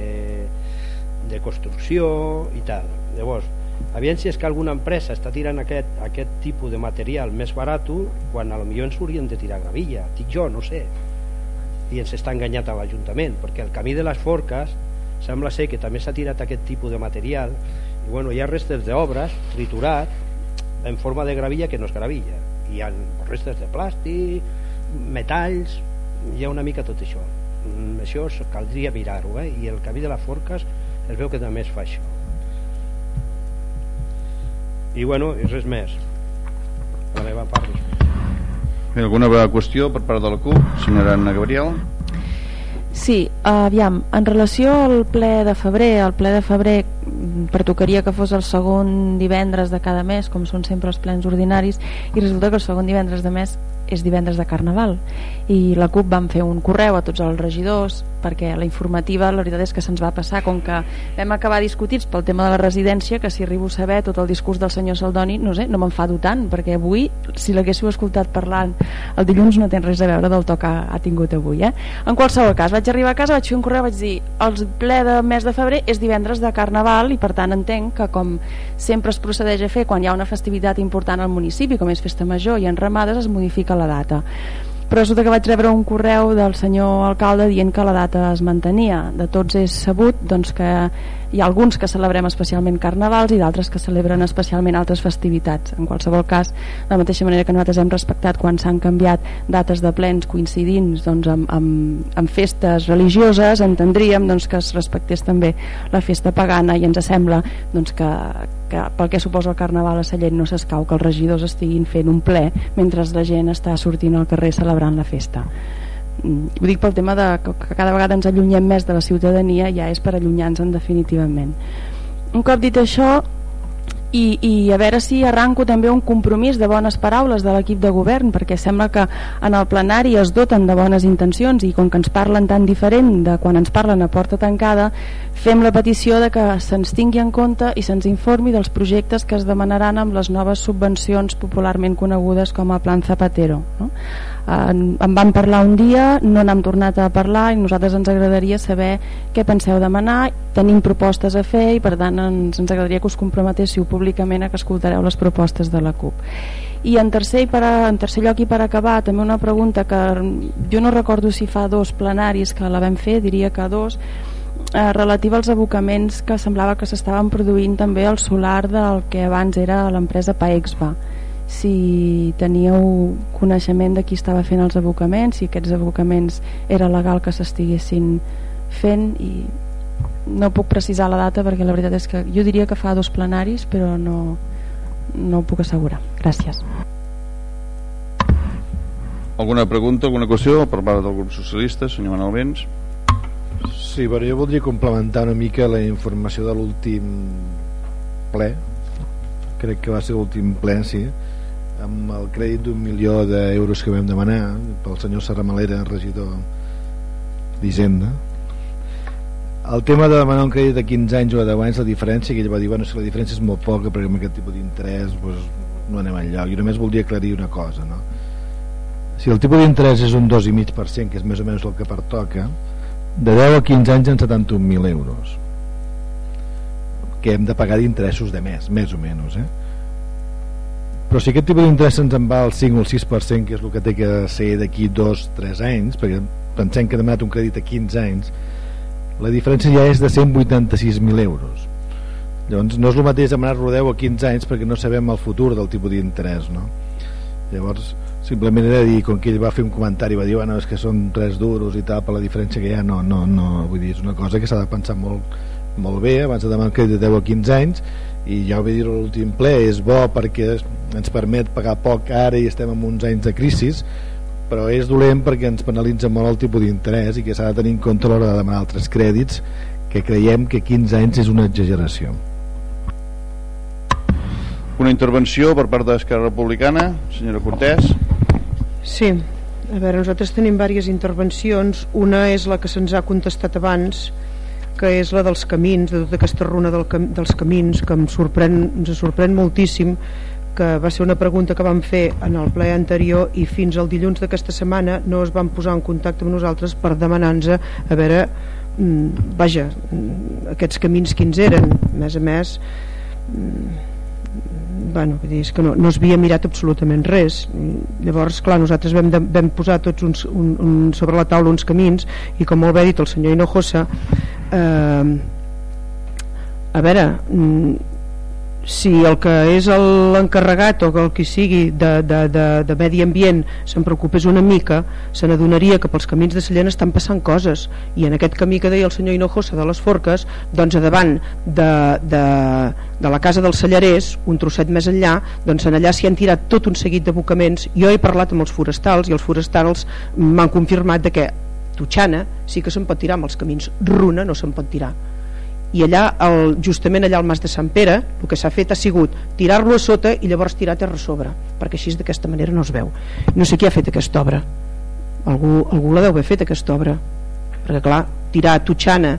de construcció i tal. Llavors, aviam si és que alguna empresa està tirant aquest, aquest tipus de material més barat quan a lo millor ens haurien de tirar gravilla. Dic jo, no sé. I ens està enganyat a l'Ajuntament perquè el camí de les forques sembla ser que també s'ha tirat aquest tipus de material. I bueno, hi ha restes d'obres triturat en forma de gravilla que no és gravilla. Hi ha restes de plàstic metalls hi ha una mica tot això. Mm, això caldria mirar-ho eh? i el camí de les forques es veu que també es fa això i bueno, i res més la meva part Bé, alguna qüestió per part de la CUP? Senyora Anna Gabriel. Sí, aviam, en relació al ple de febrer, el ple de febrer pertocaria que fos el segon divendres de cada mes, com són sempre els plens ordinaris, i resulta que el segon divendres de mes és divendres de Carnaval i la CUP vam fer un correu a tots els regidors perquè la informativa la veritat és que se'ns va passar com que vam acabar discutits pel tema de la residència que si arribo a saber tot el discurs del senyor Saldoni no sé, no m'enfado tant perquè avui si l'haguéssiu escoltat parlant el dilluns no té res a veure del to que ha tingut avui eh? en qualsevol cas vaig arribar a casa vaig fer un correu vaig dir el ple de mes de febrer és divendres de Carnaval i per tant entenc que com sempre es procedeix a fer quan hi ha una festivitat important al municipi com és Festa Major i en Ramades es modifica la data. Però resulta que vaig rebre un correu del senyor alcalde dient que la data es mantenia. De tots és sabut doncs, que hi ha alguns que celebrem especialment carnavals i d'altres que celebren especialment altres festivitats. En qualsevol cas, de la mateixa manera que nosaltres hem respectat quan s'han canviat dates de plens coincidint doncs, amb, amb, amb festes religioses entendríem doncs, que es respectés també la festa pagana i ens sembla doncs, que, que pel que suposa el Carnaval a Sallent no s'escau que els regidors estiguin fent un ple mentre la gent està sortint al carrer celebrant la festa ho dic pel tema de que cada vegada ens allunyem més de la ciutadania ja és per allunyar-nos definitivament un cop dit això i, i a veure si arranco també un compromís de bones paraules de l'equip de govern perquè sembla que en el plenari es doten de bones intencions i com que ens parlen tan diferent de quan ens parlen a porta tancada fem la petició de que se'ns tingui en compte i se'ns informi dels projectes que es demanaran amb les noves subvencions popularment conegudes com a Plan Zapatero no? En, en vam parlar un dia no n'hem tornat a parlar i nosaltres ens agradaria saber què penseu demanar. Tenim propostes a fer i per tant ens, ens agradaria que us comprometéssiu públicament a que escoltareu les propostes de la CUP. I en tercer, i per a, en tercer lloc i per acabar també una pregunta que jo no recordo si fa dos plenaris que la vam fer, diria que dos eh, relativa als abocaments que semblava que s'estaven produint també al solar del que abans era l'empresa Paexba si teníeu coneixement de qui estava fent els abocaments, si aquests abocaments era legal que s'estiguessin fent i no puc precisar la data perquè la veritat és que jo diria que fa dos plenaris però no, no ho puc assegurar. Gràcies. Alguna pregunta, alguna qüestió per part del grup socialista, senyor Manuel Vents? Sí, però jo voldria complementar una mica la informació de l'últim ple. Crec que va ser l'últim ple sí amb el crèdit d'un milió d'euros que vam demanar pel senyor Serramalera, regidor d'Hisenda el tema de demanar un crèdit de 15 anys o de 10 anys la diferència que ell va dir bueno, si la diferència és molt poca perquè amb aquest tipus d'interès doncs, no anem enlloc jo només voldria aclarir una cosa no? si el tipus d'interès és un 2,5% que és més o menys el que pertoca de 10 a 15 anys en 71.000 euros que hem de pagar d'interessos de més, més o menys eh? Però si aquest tipus d'interès ens en va al 5 o el 6% que és el que té que ser d'aquí 2-3 anys perquè pensem que ha demanat un crèdit a 15 anys la diferència ja és de 186.000 euros llavors no és el mateix demanar-lo 10 o 15 anys perquè no sabem el futur del tipus d'interès no? llavors simplement era dir, com que ell va fer un comentari va dir, bueno, és que són 3 duros i tal per la diferència que hi ha, no, no, no vull dir, és una cosa que s'ha de pensar molt, molt bé abans de demanar crèdit de 10 o 15 anys i ja ho vaig dir a l'últim ple és bo perquè ens permet pagar poc ara i estem en uns anys de crisi però és dolent perquè ens penalitza molt el tipus d'interès i que s'ha de tenir en compte a l'hora de demanar altres crèdits que creiem que 15 anys és una exageració. Una intervenció per part d'Esquerra Republicana senyora Cortés. Sí, a veure, nosaltres tenim diverses intervencions. Una és la que se'ns ha contestat abans que és la dels camins, de tota aquesta runa del cam dels camins, que em sorprèn, ens sorprèn moltíssim, que va ser una pregunta que vam fer en el ple anterior i fins al dilluns d'aquesta setmana no es van posar en contacte amb nosaltres per demanar-nos a veure mm, vaja, mm, aquests camins quins eren, a més a més mm, bueno, és que no, no es havia mirat absolutament res. Llavors clar, nosaltres vam, vam posar tots uns, un, un, sobre la taula uns camins i com molt bé ha dit el senyor Hinojosa eh, a veure si el que és l'encarregat o el que sigui de, de, de, de medi ambient se'n preocupés una mica se n'adonaria que pels camins de Sallent estan passant coses. I en aquest camí que deia el senyor Hinojosa de les Forques doncs a davant de, de, de la casa dels Sallarers un trosset més enllà doncs en allà s'hi han tirat tot un seguit d'abocaments. Jo he parlat amb els forestals i els forestals m'han confirmat de que Tutxana sí que se'n pot tirar amb els camins Runa no se'n pot tirar i allà el, justament allà al Mas de Sant Pere el que s'ha fet ha sigut tirar-lo a sota i llavors tirar terra a sobre perquè així d'aquesta manera no es veu. No sé qui ha fet aquesta obra. Algú, algú la deu haver fet aquesta obra. Perquè clar, tirar tutxana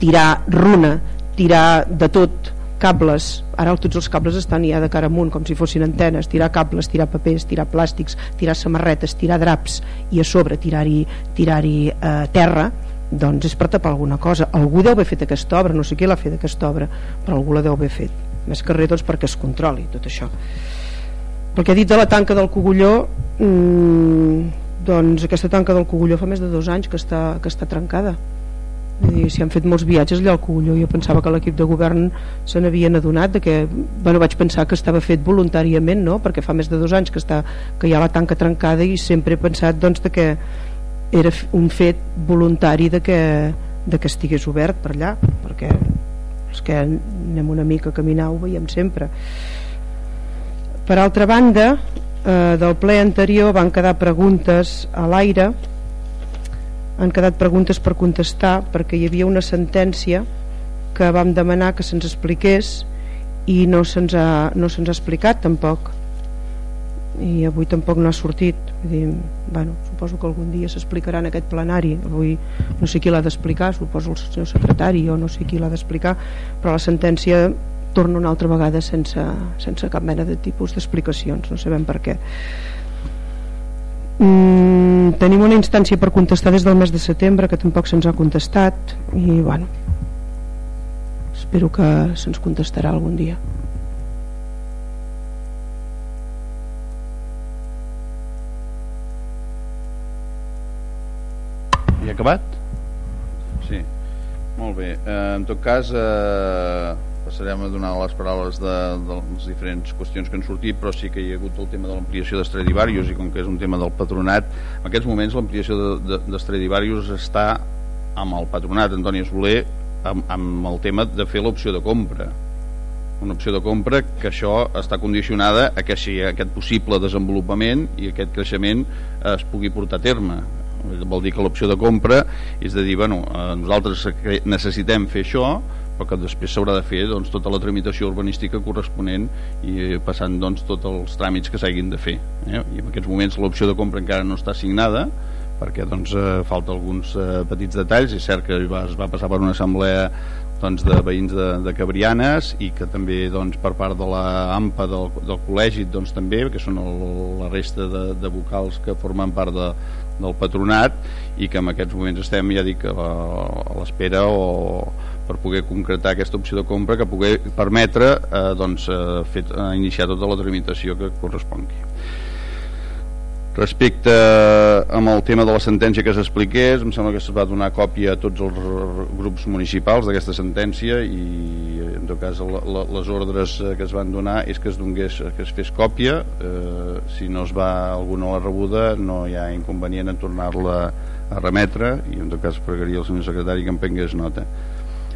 tirar runa tirar de tot cables, ara tots els cables estan ja de cara amunt com si fossin antenes, tirar cables, tirar papers, tirar plàstics, tirar samarretes, tirar draps i a sobre tirar-hi tirar, eh, terra doncs és per tapar alguna cosa. Algú deu haver fet aquesta obra, no sé qui l'ha fet aquesta obra però algú la deu haver fet. Més que res doncs perquè es controli tot això. Pel que ha dit de la tanca del Cogulló mmm, doncs aquesta tanca del Cogulló fa més de dos anys que està, que està trencada. Dir, si han fet molts viatges allà al Cogulló. Jo pensava que l'equip de govern se n'havien adonat de que, bueno, vaig pensar que estava fet voluntàriament, no? perquè fa més de dos anys que, està, que hi ha la tanca trencada i sempre he pensat doncs, de que era un fet voluntari de que, de que estigués obert per allà perquè els que anem una mica a caminar ho veiem sempre. Per altra banda eh, del ple anterior van quedar preguntes a l'aire han quedat preguntes per contestar perquè hi havia una sentència que vam demanar que se'ns expliqués i no se'ns ha, no se ha explicat tampoc i avui tampoc no ha sortit. Vull dir, bueno, suposo que algun dia s'explicarà en aquest plenari. Avui no sé qui l'ha d'explicar suposo el senyor secretari o no sé qui l'ha d'explicar però la sentència torna una altra vegada sense, sense cap mena de tipus d'explicacions. No sabem per què. Mm, tenim una instància per contestar des del mes de setembre que tampoc se'ns ha contestat i bueno espero que se'ns contestarà algun dia I acabat? Sí, molt bé. Eh, en tot cas, eh, passarem a donar les paraules de, de les diferents qüestions que han sortit però sí que hi ha hagut el tema de l'ampliació d'Estradivarius i com que és un tema del patronat en aquests moments l'ampliació d'Estradivarius de, de, està amb el patronat Antoni Soler amb, amb el tema de fer l'opció de compra una opció de compra que això està condicionada a que si aquest possible desenvolupament i aquest creixement es pugui portar a terme vol dir que l'opció de compra és de dir, bueno, eh, nosaltres necessitem fer això però que després s'haurà de fer doncs, tota la tramitació urbanística corresponent i eh, passant doncs, tots els tràmits que s'hagin de fer eh? i en aquests moments l'opció de compra encara no està signada perquè doncs, eh, falta alguns eh, petits detalls és cert que va, es va passar per una assemblea doncs, de veïns de, de Cabrianes i que també doncs, per part de la AMPA del, del col·legi doncs, també, que són el, la resta de, de vocals que formen part de, del patronat i que en aquests moments estem, ja dic, a l'espera o per poder concretar aquesta opció de compra que pugui permetre eh, doncs, eh, fet, eh, iniciar tota la tramitació que correspongui respecte amb el tema de la sentència que s'expliqués em sembla que es va donar còpia a tots els grups municipals d'aquesta sentència i en tot cas les ordres que es van donar és que es donés, que es fes còpia. Eh, si no es va alguna a la rebuda no hi ha inconvenient en tornar-la a remetre i en tot cas pregaria el senyor secretari que en prengués nota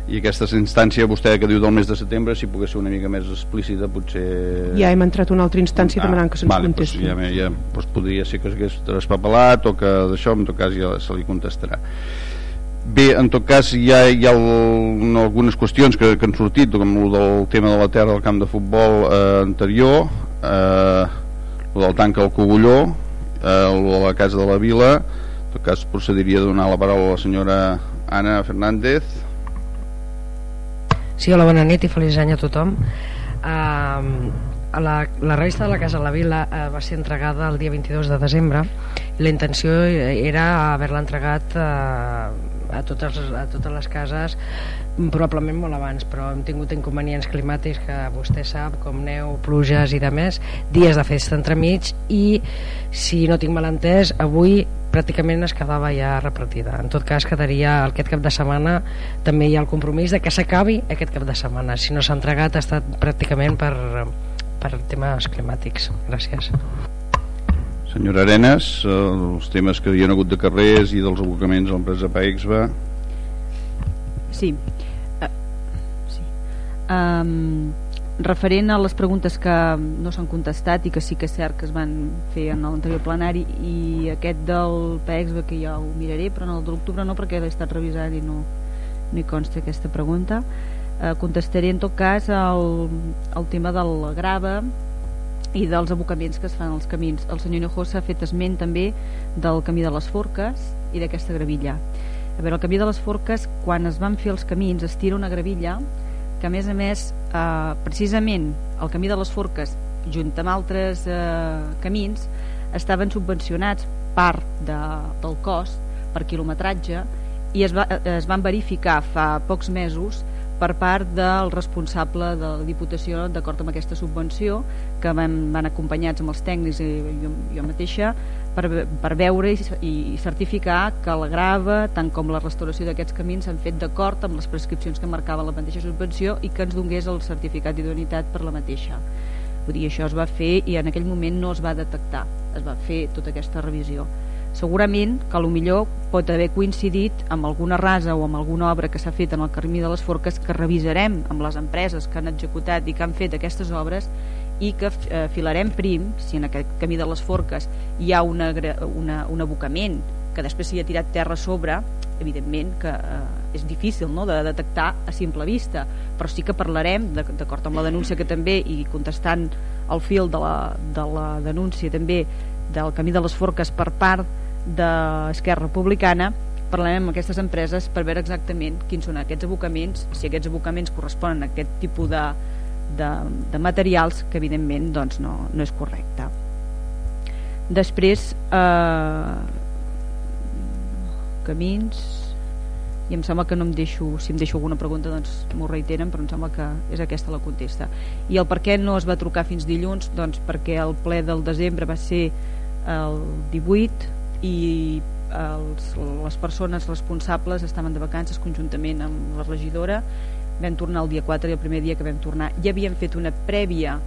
i aquesta instància vostè que diu del mes de setembre si pogués ser una mica més explícita potser... Ja hem entrat una altra instància ah, demanant que se'ns vale, contesti. pues, ja, ja, pues podria ser que s'hagués traspapelat o que d'això en tot cas ja se li contestarà. Bé, en tot cas hi ha, hi ha el, algunes qüestions que, que han sortit com el del tema de la terra del camp de futbol eh, anterior eh, el del tanc al Cogulló eh, el de la Casa de la Vila. En tot cas procediria a donar la paraula a la senyora Anna Fernández Sí, hola, bona nit i feliç any a tothom. Uh, la, la revista de la Casa de la Vila uh, va ser entregada el dia 22 de desembre i la intenció era haver-la entregat uh, a, totes, a totes les cases probablement molt abans, però hem tingut inconvenients climàtics que vostè sap, com neu, pluges i de més, dies de festa entremig i, si no tinc mal entès, avui pràcticament es quedava ja repetida. En tot cas, quedaria aquest cap de setmana, també hi ha el compromís de que s'acabi aquest cap de setmana. Si no s'ha entregat ha estat pràcticament per, per temes climàtics. Gràcies. Senyora Arenas, els temes que hi ha hagut de carrers i dels abocaments a l'empresa PAEXBA. Sí, um, referent a les preguntes que no s'han contestat i que sí que és cert que es van fer en l'anterior plenari i aquest del PEX que ja ho miraré però en el de l'octubre no perquè l'he estat revisant i no, no hi consta aquesta pregunta. Eh, contestaré en tot cas el, el tema del grava i dels abocaments que es fan als camins. El senyor Hinojosa ha fet esment també del camí de les Forques i d'aquesta gravilla. A veure, el camí de les Forques quan es van fer els camins es tira una gravilla que a més a més eh, precisament el camí de les Forques junt amb altres eh, camins estaven subvencionats part de, del cost per quilometratge i es, va, es van verificar fa pocs mesos per part del responsable de la Diputació d'acord amb aquesta subvenció que van, van acompanyats amb els tècnics i jo, jo mateixa per, per veure i, i certificar que la grava tant com la restauració d'aquests camins s'han fet d'acord amb les prescripcions que marcava la mateixa subvenció i que ens donés el certificat d'idoneïtat per la mateixa. Vull dir, això es va fer i en aquell moment no es va detectar. Es va fer tota aquesta revisió. Segurament que millor pot haver coincidit amb alguna rasa o amb alguna obra que s'ha fet en el Carmí de les Forques que revisarem amb les empreses que han executat i que han fet aquestes obres i que eh, filarem prim si en aquest camí de les Forques hi ha una, una, un abocament que després s'hi ha tirat terra a sobre evidentment que eh, és difícil no, de detectar a simple vista. Però sí que parlarem, d'acord amb la denúncia que també i contestant el fil de la, de la denúncia també del camí de les Forques per part d'Esquerra Republicana parlarem amb aquestes empreses per veure exactament quins són aquests abocaments, si aquests abocaments corresponen a aquest tipus de, de, de materials que evidentment doncs, no, no és correcte. Després, eh, camins, i em sembla que no em deixo, si em deixo alguna pregunta doncs m'ho reiteren, però em sembla que és aquesta la contesta. I el per què no es va trucar fins dilluns? Doncs perquè el ple del desembre va ser el 18 i els, les persones responsables estaven de vacances conjuntament amb la regidora vam tornar el dia 4 i el primer dia que vam tornar. Ja havíem fet una prèvia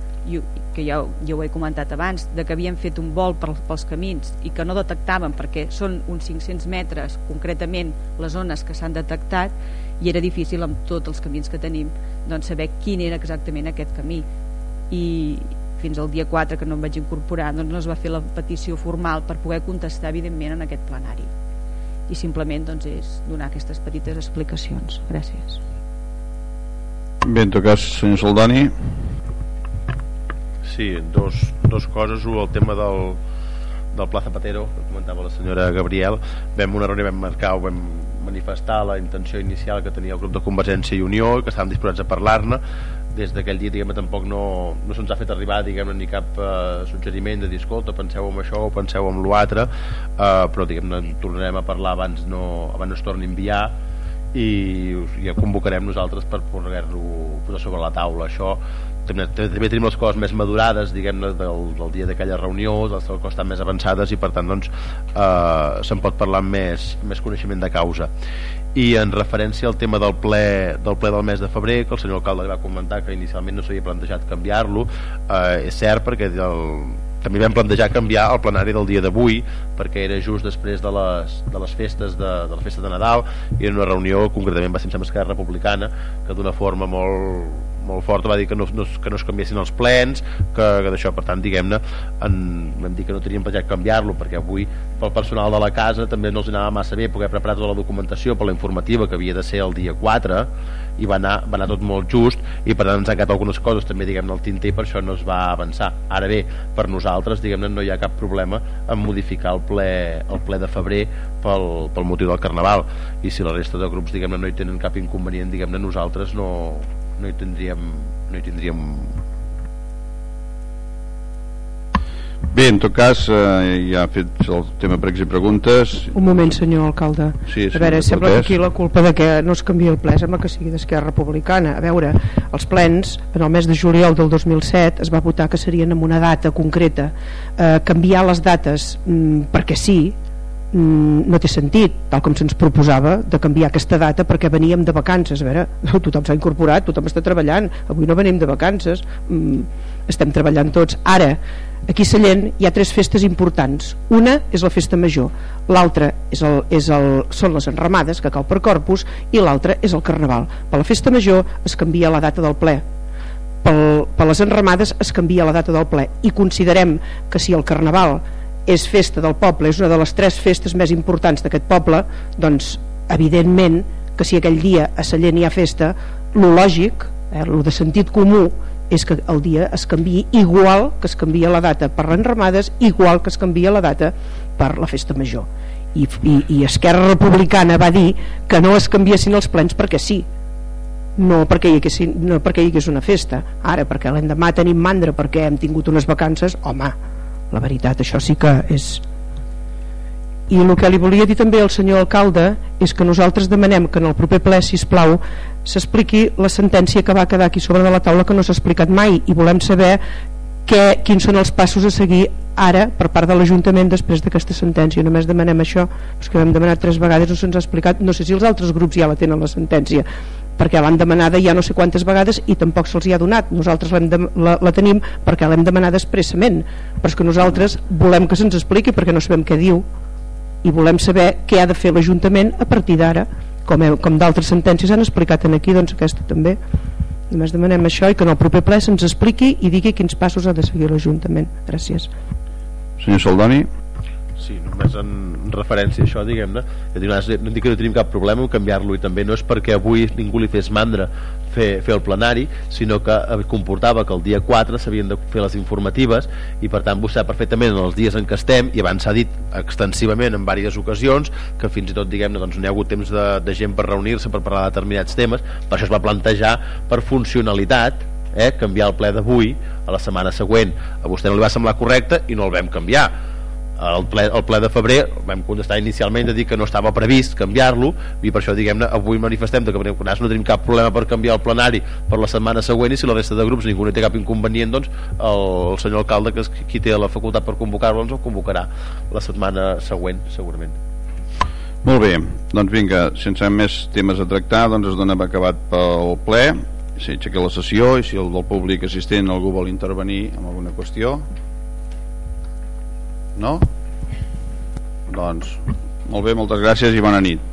que ja, ja ho he comentat abans de que havíem fet un vol per, pels camins i que no detectaven perquè són uns 500 metres concretament les zones que s'han detectat i era difícil amb tots els camins que tenim doncs saber quin era exactament aquest camí. I, fins al dia 4 que no em vaig incorporar doncs no es va fer la petició formal per poder contestar evidentment en aquest plenari. I simplement doncs, és donar aquestes petites explicacions. Gràcies Bé, en tot cas, senyor Soldani. Sí, dos, dos coses. Un, el tema del, del Pla Zapatero que comentava la senyora Gabriel. Vam una reunió, vam marcar o vam manifestar la intenció inicial que tenia el grup de Convergència i Unió que estàvem disposats a parlar-ne. Des d'aquell dia diguem tampoc no, no se'ns ha fet arribar diguem ni cap eh, suggeriment de dir escolta penseu en això o penseu en l'altre eh, però diguem-ne tornarem a parlar abans no, abans no es torni a enviar i ja convocarem nosaltres per poder-lo posar sobre la taula. Això també, també tenim les coses més madurades diguem-ne del, del dia d'aquella reunió les coses estan més avançades i per tant doncs eh, se'n pot parlar amb més, més coneixement de causa. I en referència al tema del ple del ple del mes de febrer que el senyor alcalde va comentar que inicialment no s'havia plantejat canviar-lo eh, és cert perquè el, també vam plantejar canviar el plenari del dia d'avui perquè era just després de les, de les festes de, de la festa de Nadal i era una reunió concretament va ser amb Esquerra Republicana que d'una forma molt molt forta va dir que no, no, que no es canviessin els plens que, que d'això, per tant, diguem-ne vam dir que no teníem pensat canviar-lo perquè avui pel personal de la casa també no els anava massa bé poder preparar tota la documentació per la informativa que havia de ser el dia 4 i va anar, va anar tot molt just i per tant ens han quedat algunes coses també diguem-ne al tinter per això no es va avançar. Ara bé, per nosaltres diguem-ne no hi ha cap problema en modificar el ple, el ple de febrer pel, pel motiu del Carnaval. I si la resta de grups diguem-ne no hi tenen cap inconvenient diguem-ne nosaltres no, no hi tindríem, no hi tindríem Bé, en tot cas, eh, ja ha fet el tema pregs i preguntes. Un moment, senyor alcalde. Sí, a veure, sembla que aquí la culpa de que no es canvia el ple sembla que sigui d'Esquerra Republicana. A veure, els plens, en el mes de juliol del 2007, es va votar que serien en una data concreta. Eh, canviar les dates mm, perquè sí, Mm, no té sentit, tal com se'ns proposava de canviar aquesta data perquè veníem de vacances a veure, tothom s'ha incorporat tothom està treballant, avui no venim de vacances mm, estem treballant tots ara, aquí a Sallent hi ha tres festes importants, una és la festa major l'altra és el, és el, són les enramades que cal per corpus i l'altra és el carnaval. Per la festa major es canvia la data del ple. Pel, per les enramades es canvia la data del ple. I considerem que si el carnaval és festa del poble, és una de les tres festes més importants d'aquest poble, doncs evidentment que si aquell dia a Sallent hi ha festa lo lògic, eh, lo de sentit comú és que el dia es canvi igual que es canvia la data per les ramades igual que es canvia la data per la festa major. I, i, i Esquerra Republicana va dir que no es canviessin els plens perquè sí. No perquè hi hagués, no perquè hi hagués una festa. Ara perquè l'endemà tenim mandra perquè hem tingut unes vacances home, la veritat això sí que és. I el que li volia dir també al senyor alcalde és que nosaltres demanem que en el proper ple, si plau s'expliqui la sentència que va quedar aquí sobre de la taula que no s'ha explicat mai i volem saber que, quins són els passos a seguir ara per part de l'Ajuntament després d'aquesta sentència. Només demanem això és que vam demanar tres vegades no se'ns ha explicat. No sé si els altres grups ja la tenen la sentència perquè l'han demanada ja no sé quantes vegades i tampoc se'ls hi ha donat. Nosaltres de, la, la tenim perquè l'hem demanada expressament però és que nosaltres volem que se'ns expliqui perquè no sabem què diu i volem saber què ha de fer l'Ajuntament a partir d'ara com, com d'altres sentències han explicat en aquí doncs aquesta també. Només demanem això i que en el proper ple se'ns expliqui i digui quins passos ha de seguir l'Ajuntament. Gràcies. Senyor Saldoni Sí, només en referència a això, diguem-ne, no dic que no tenim cap problema en canviar-lo i també no és perquè avui ningú li fes mandra fer, fer el plenari, sinó que comportava que el dia 4 s'havien de fer les informatives i per tant vostè perfectament en els dies en què estem, i abans s'ha dit extensivament en diverses ocasions, que fins i tot diguem-ne doncs no hi ha hagut temps de, de gent per reunir-se per parlar de determinats temes, per això es va plantejar per funcionalitat eh, canviar el ple d'avui a la setmana següent. A vostè no li va semblar correcte i no el vam canviar el ple, el ple de febrer vam contestar inicialment de dir que no estava previst canviar-lo i per això diguem-ne avui manifestem que no tenim cap problema per canviar el plenari per la setmana següent i si la resta de grups ningú no té cap inconvenient doncs el, el senyor alcalde que és qui té la facultat per convocar-lo ens el convocarà la setmana següent segurament. Molt bé, doncs vinga, sense més temes a tractar, doncs es dona acabat pel ple, s'aixeca la sessió i si el del públic assistent algú vol intervenir en alguna qüestió no? Doncs molt bé, moltes gràcies i bona nit.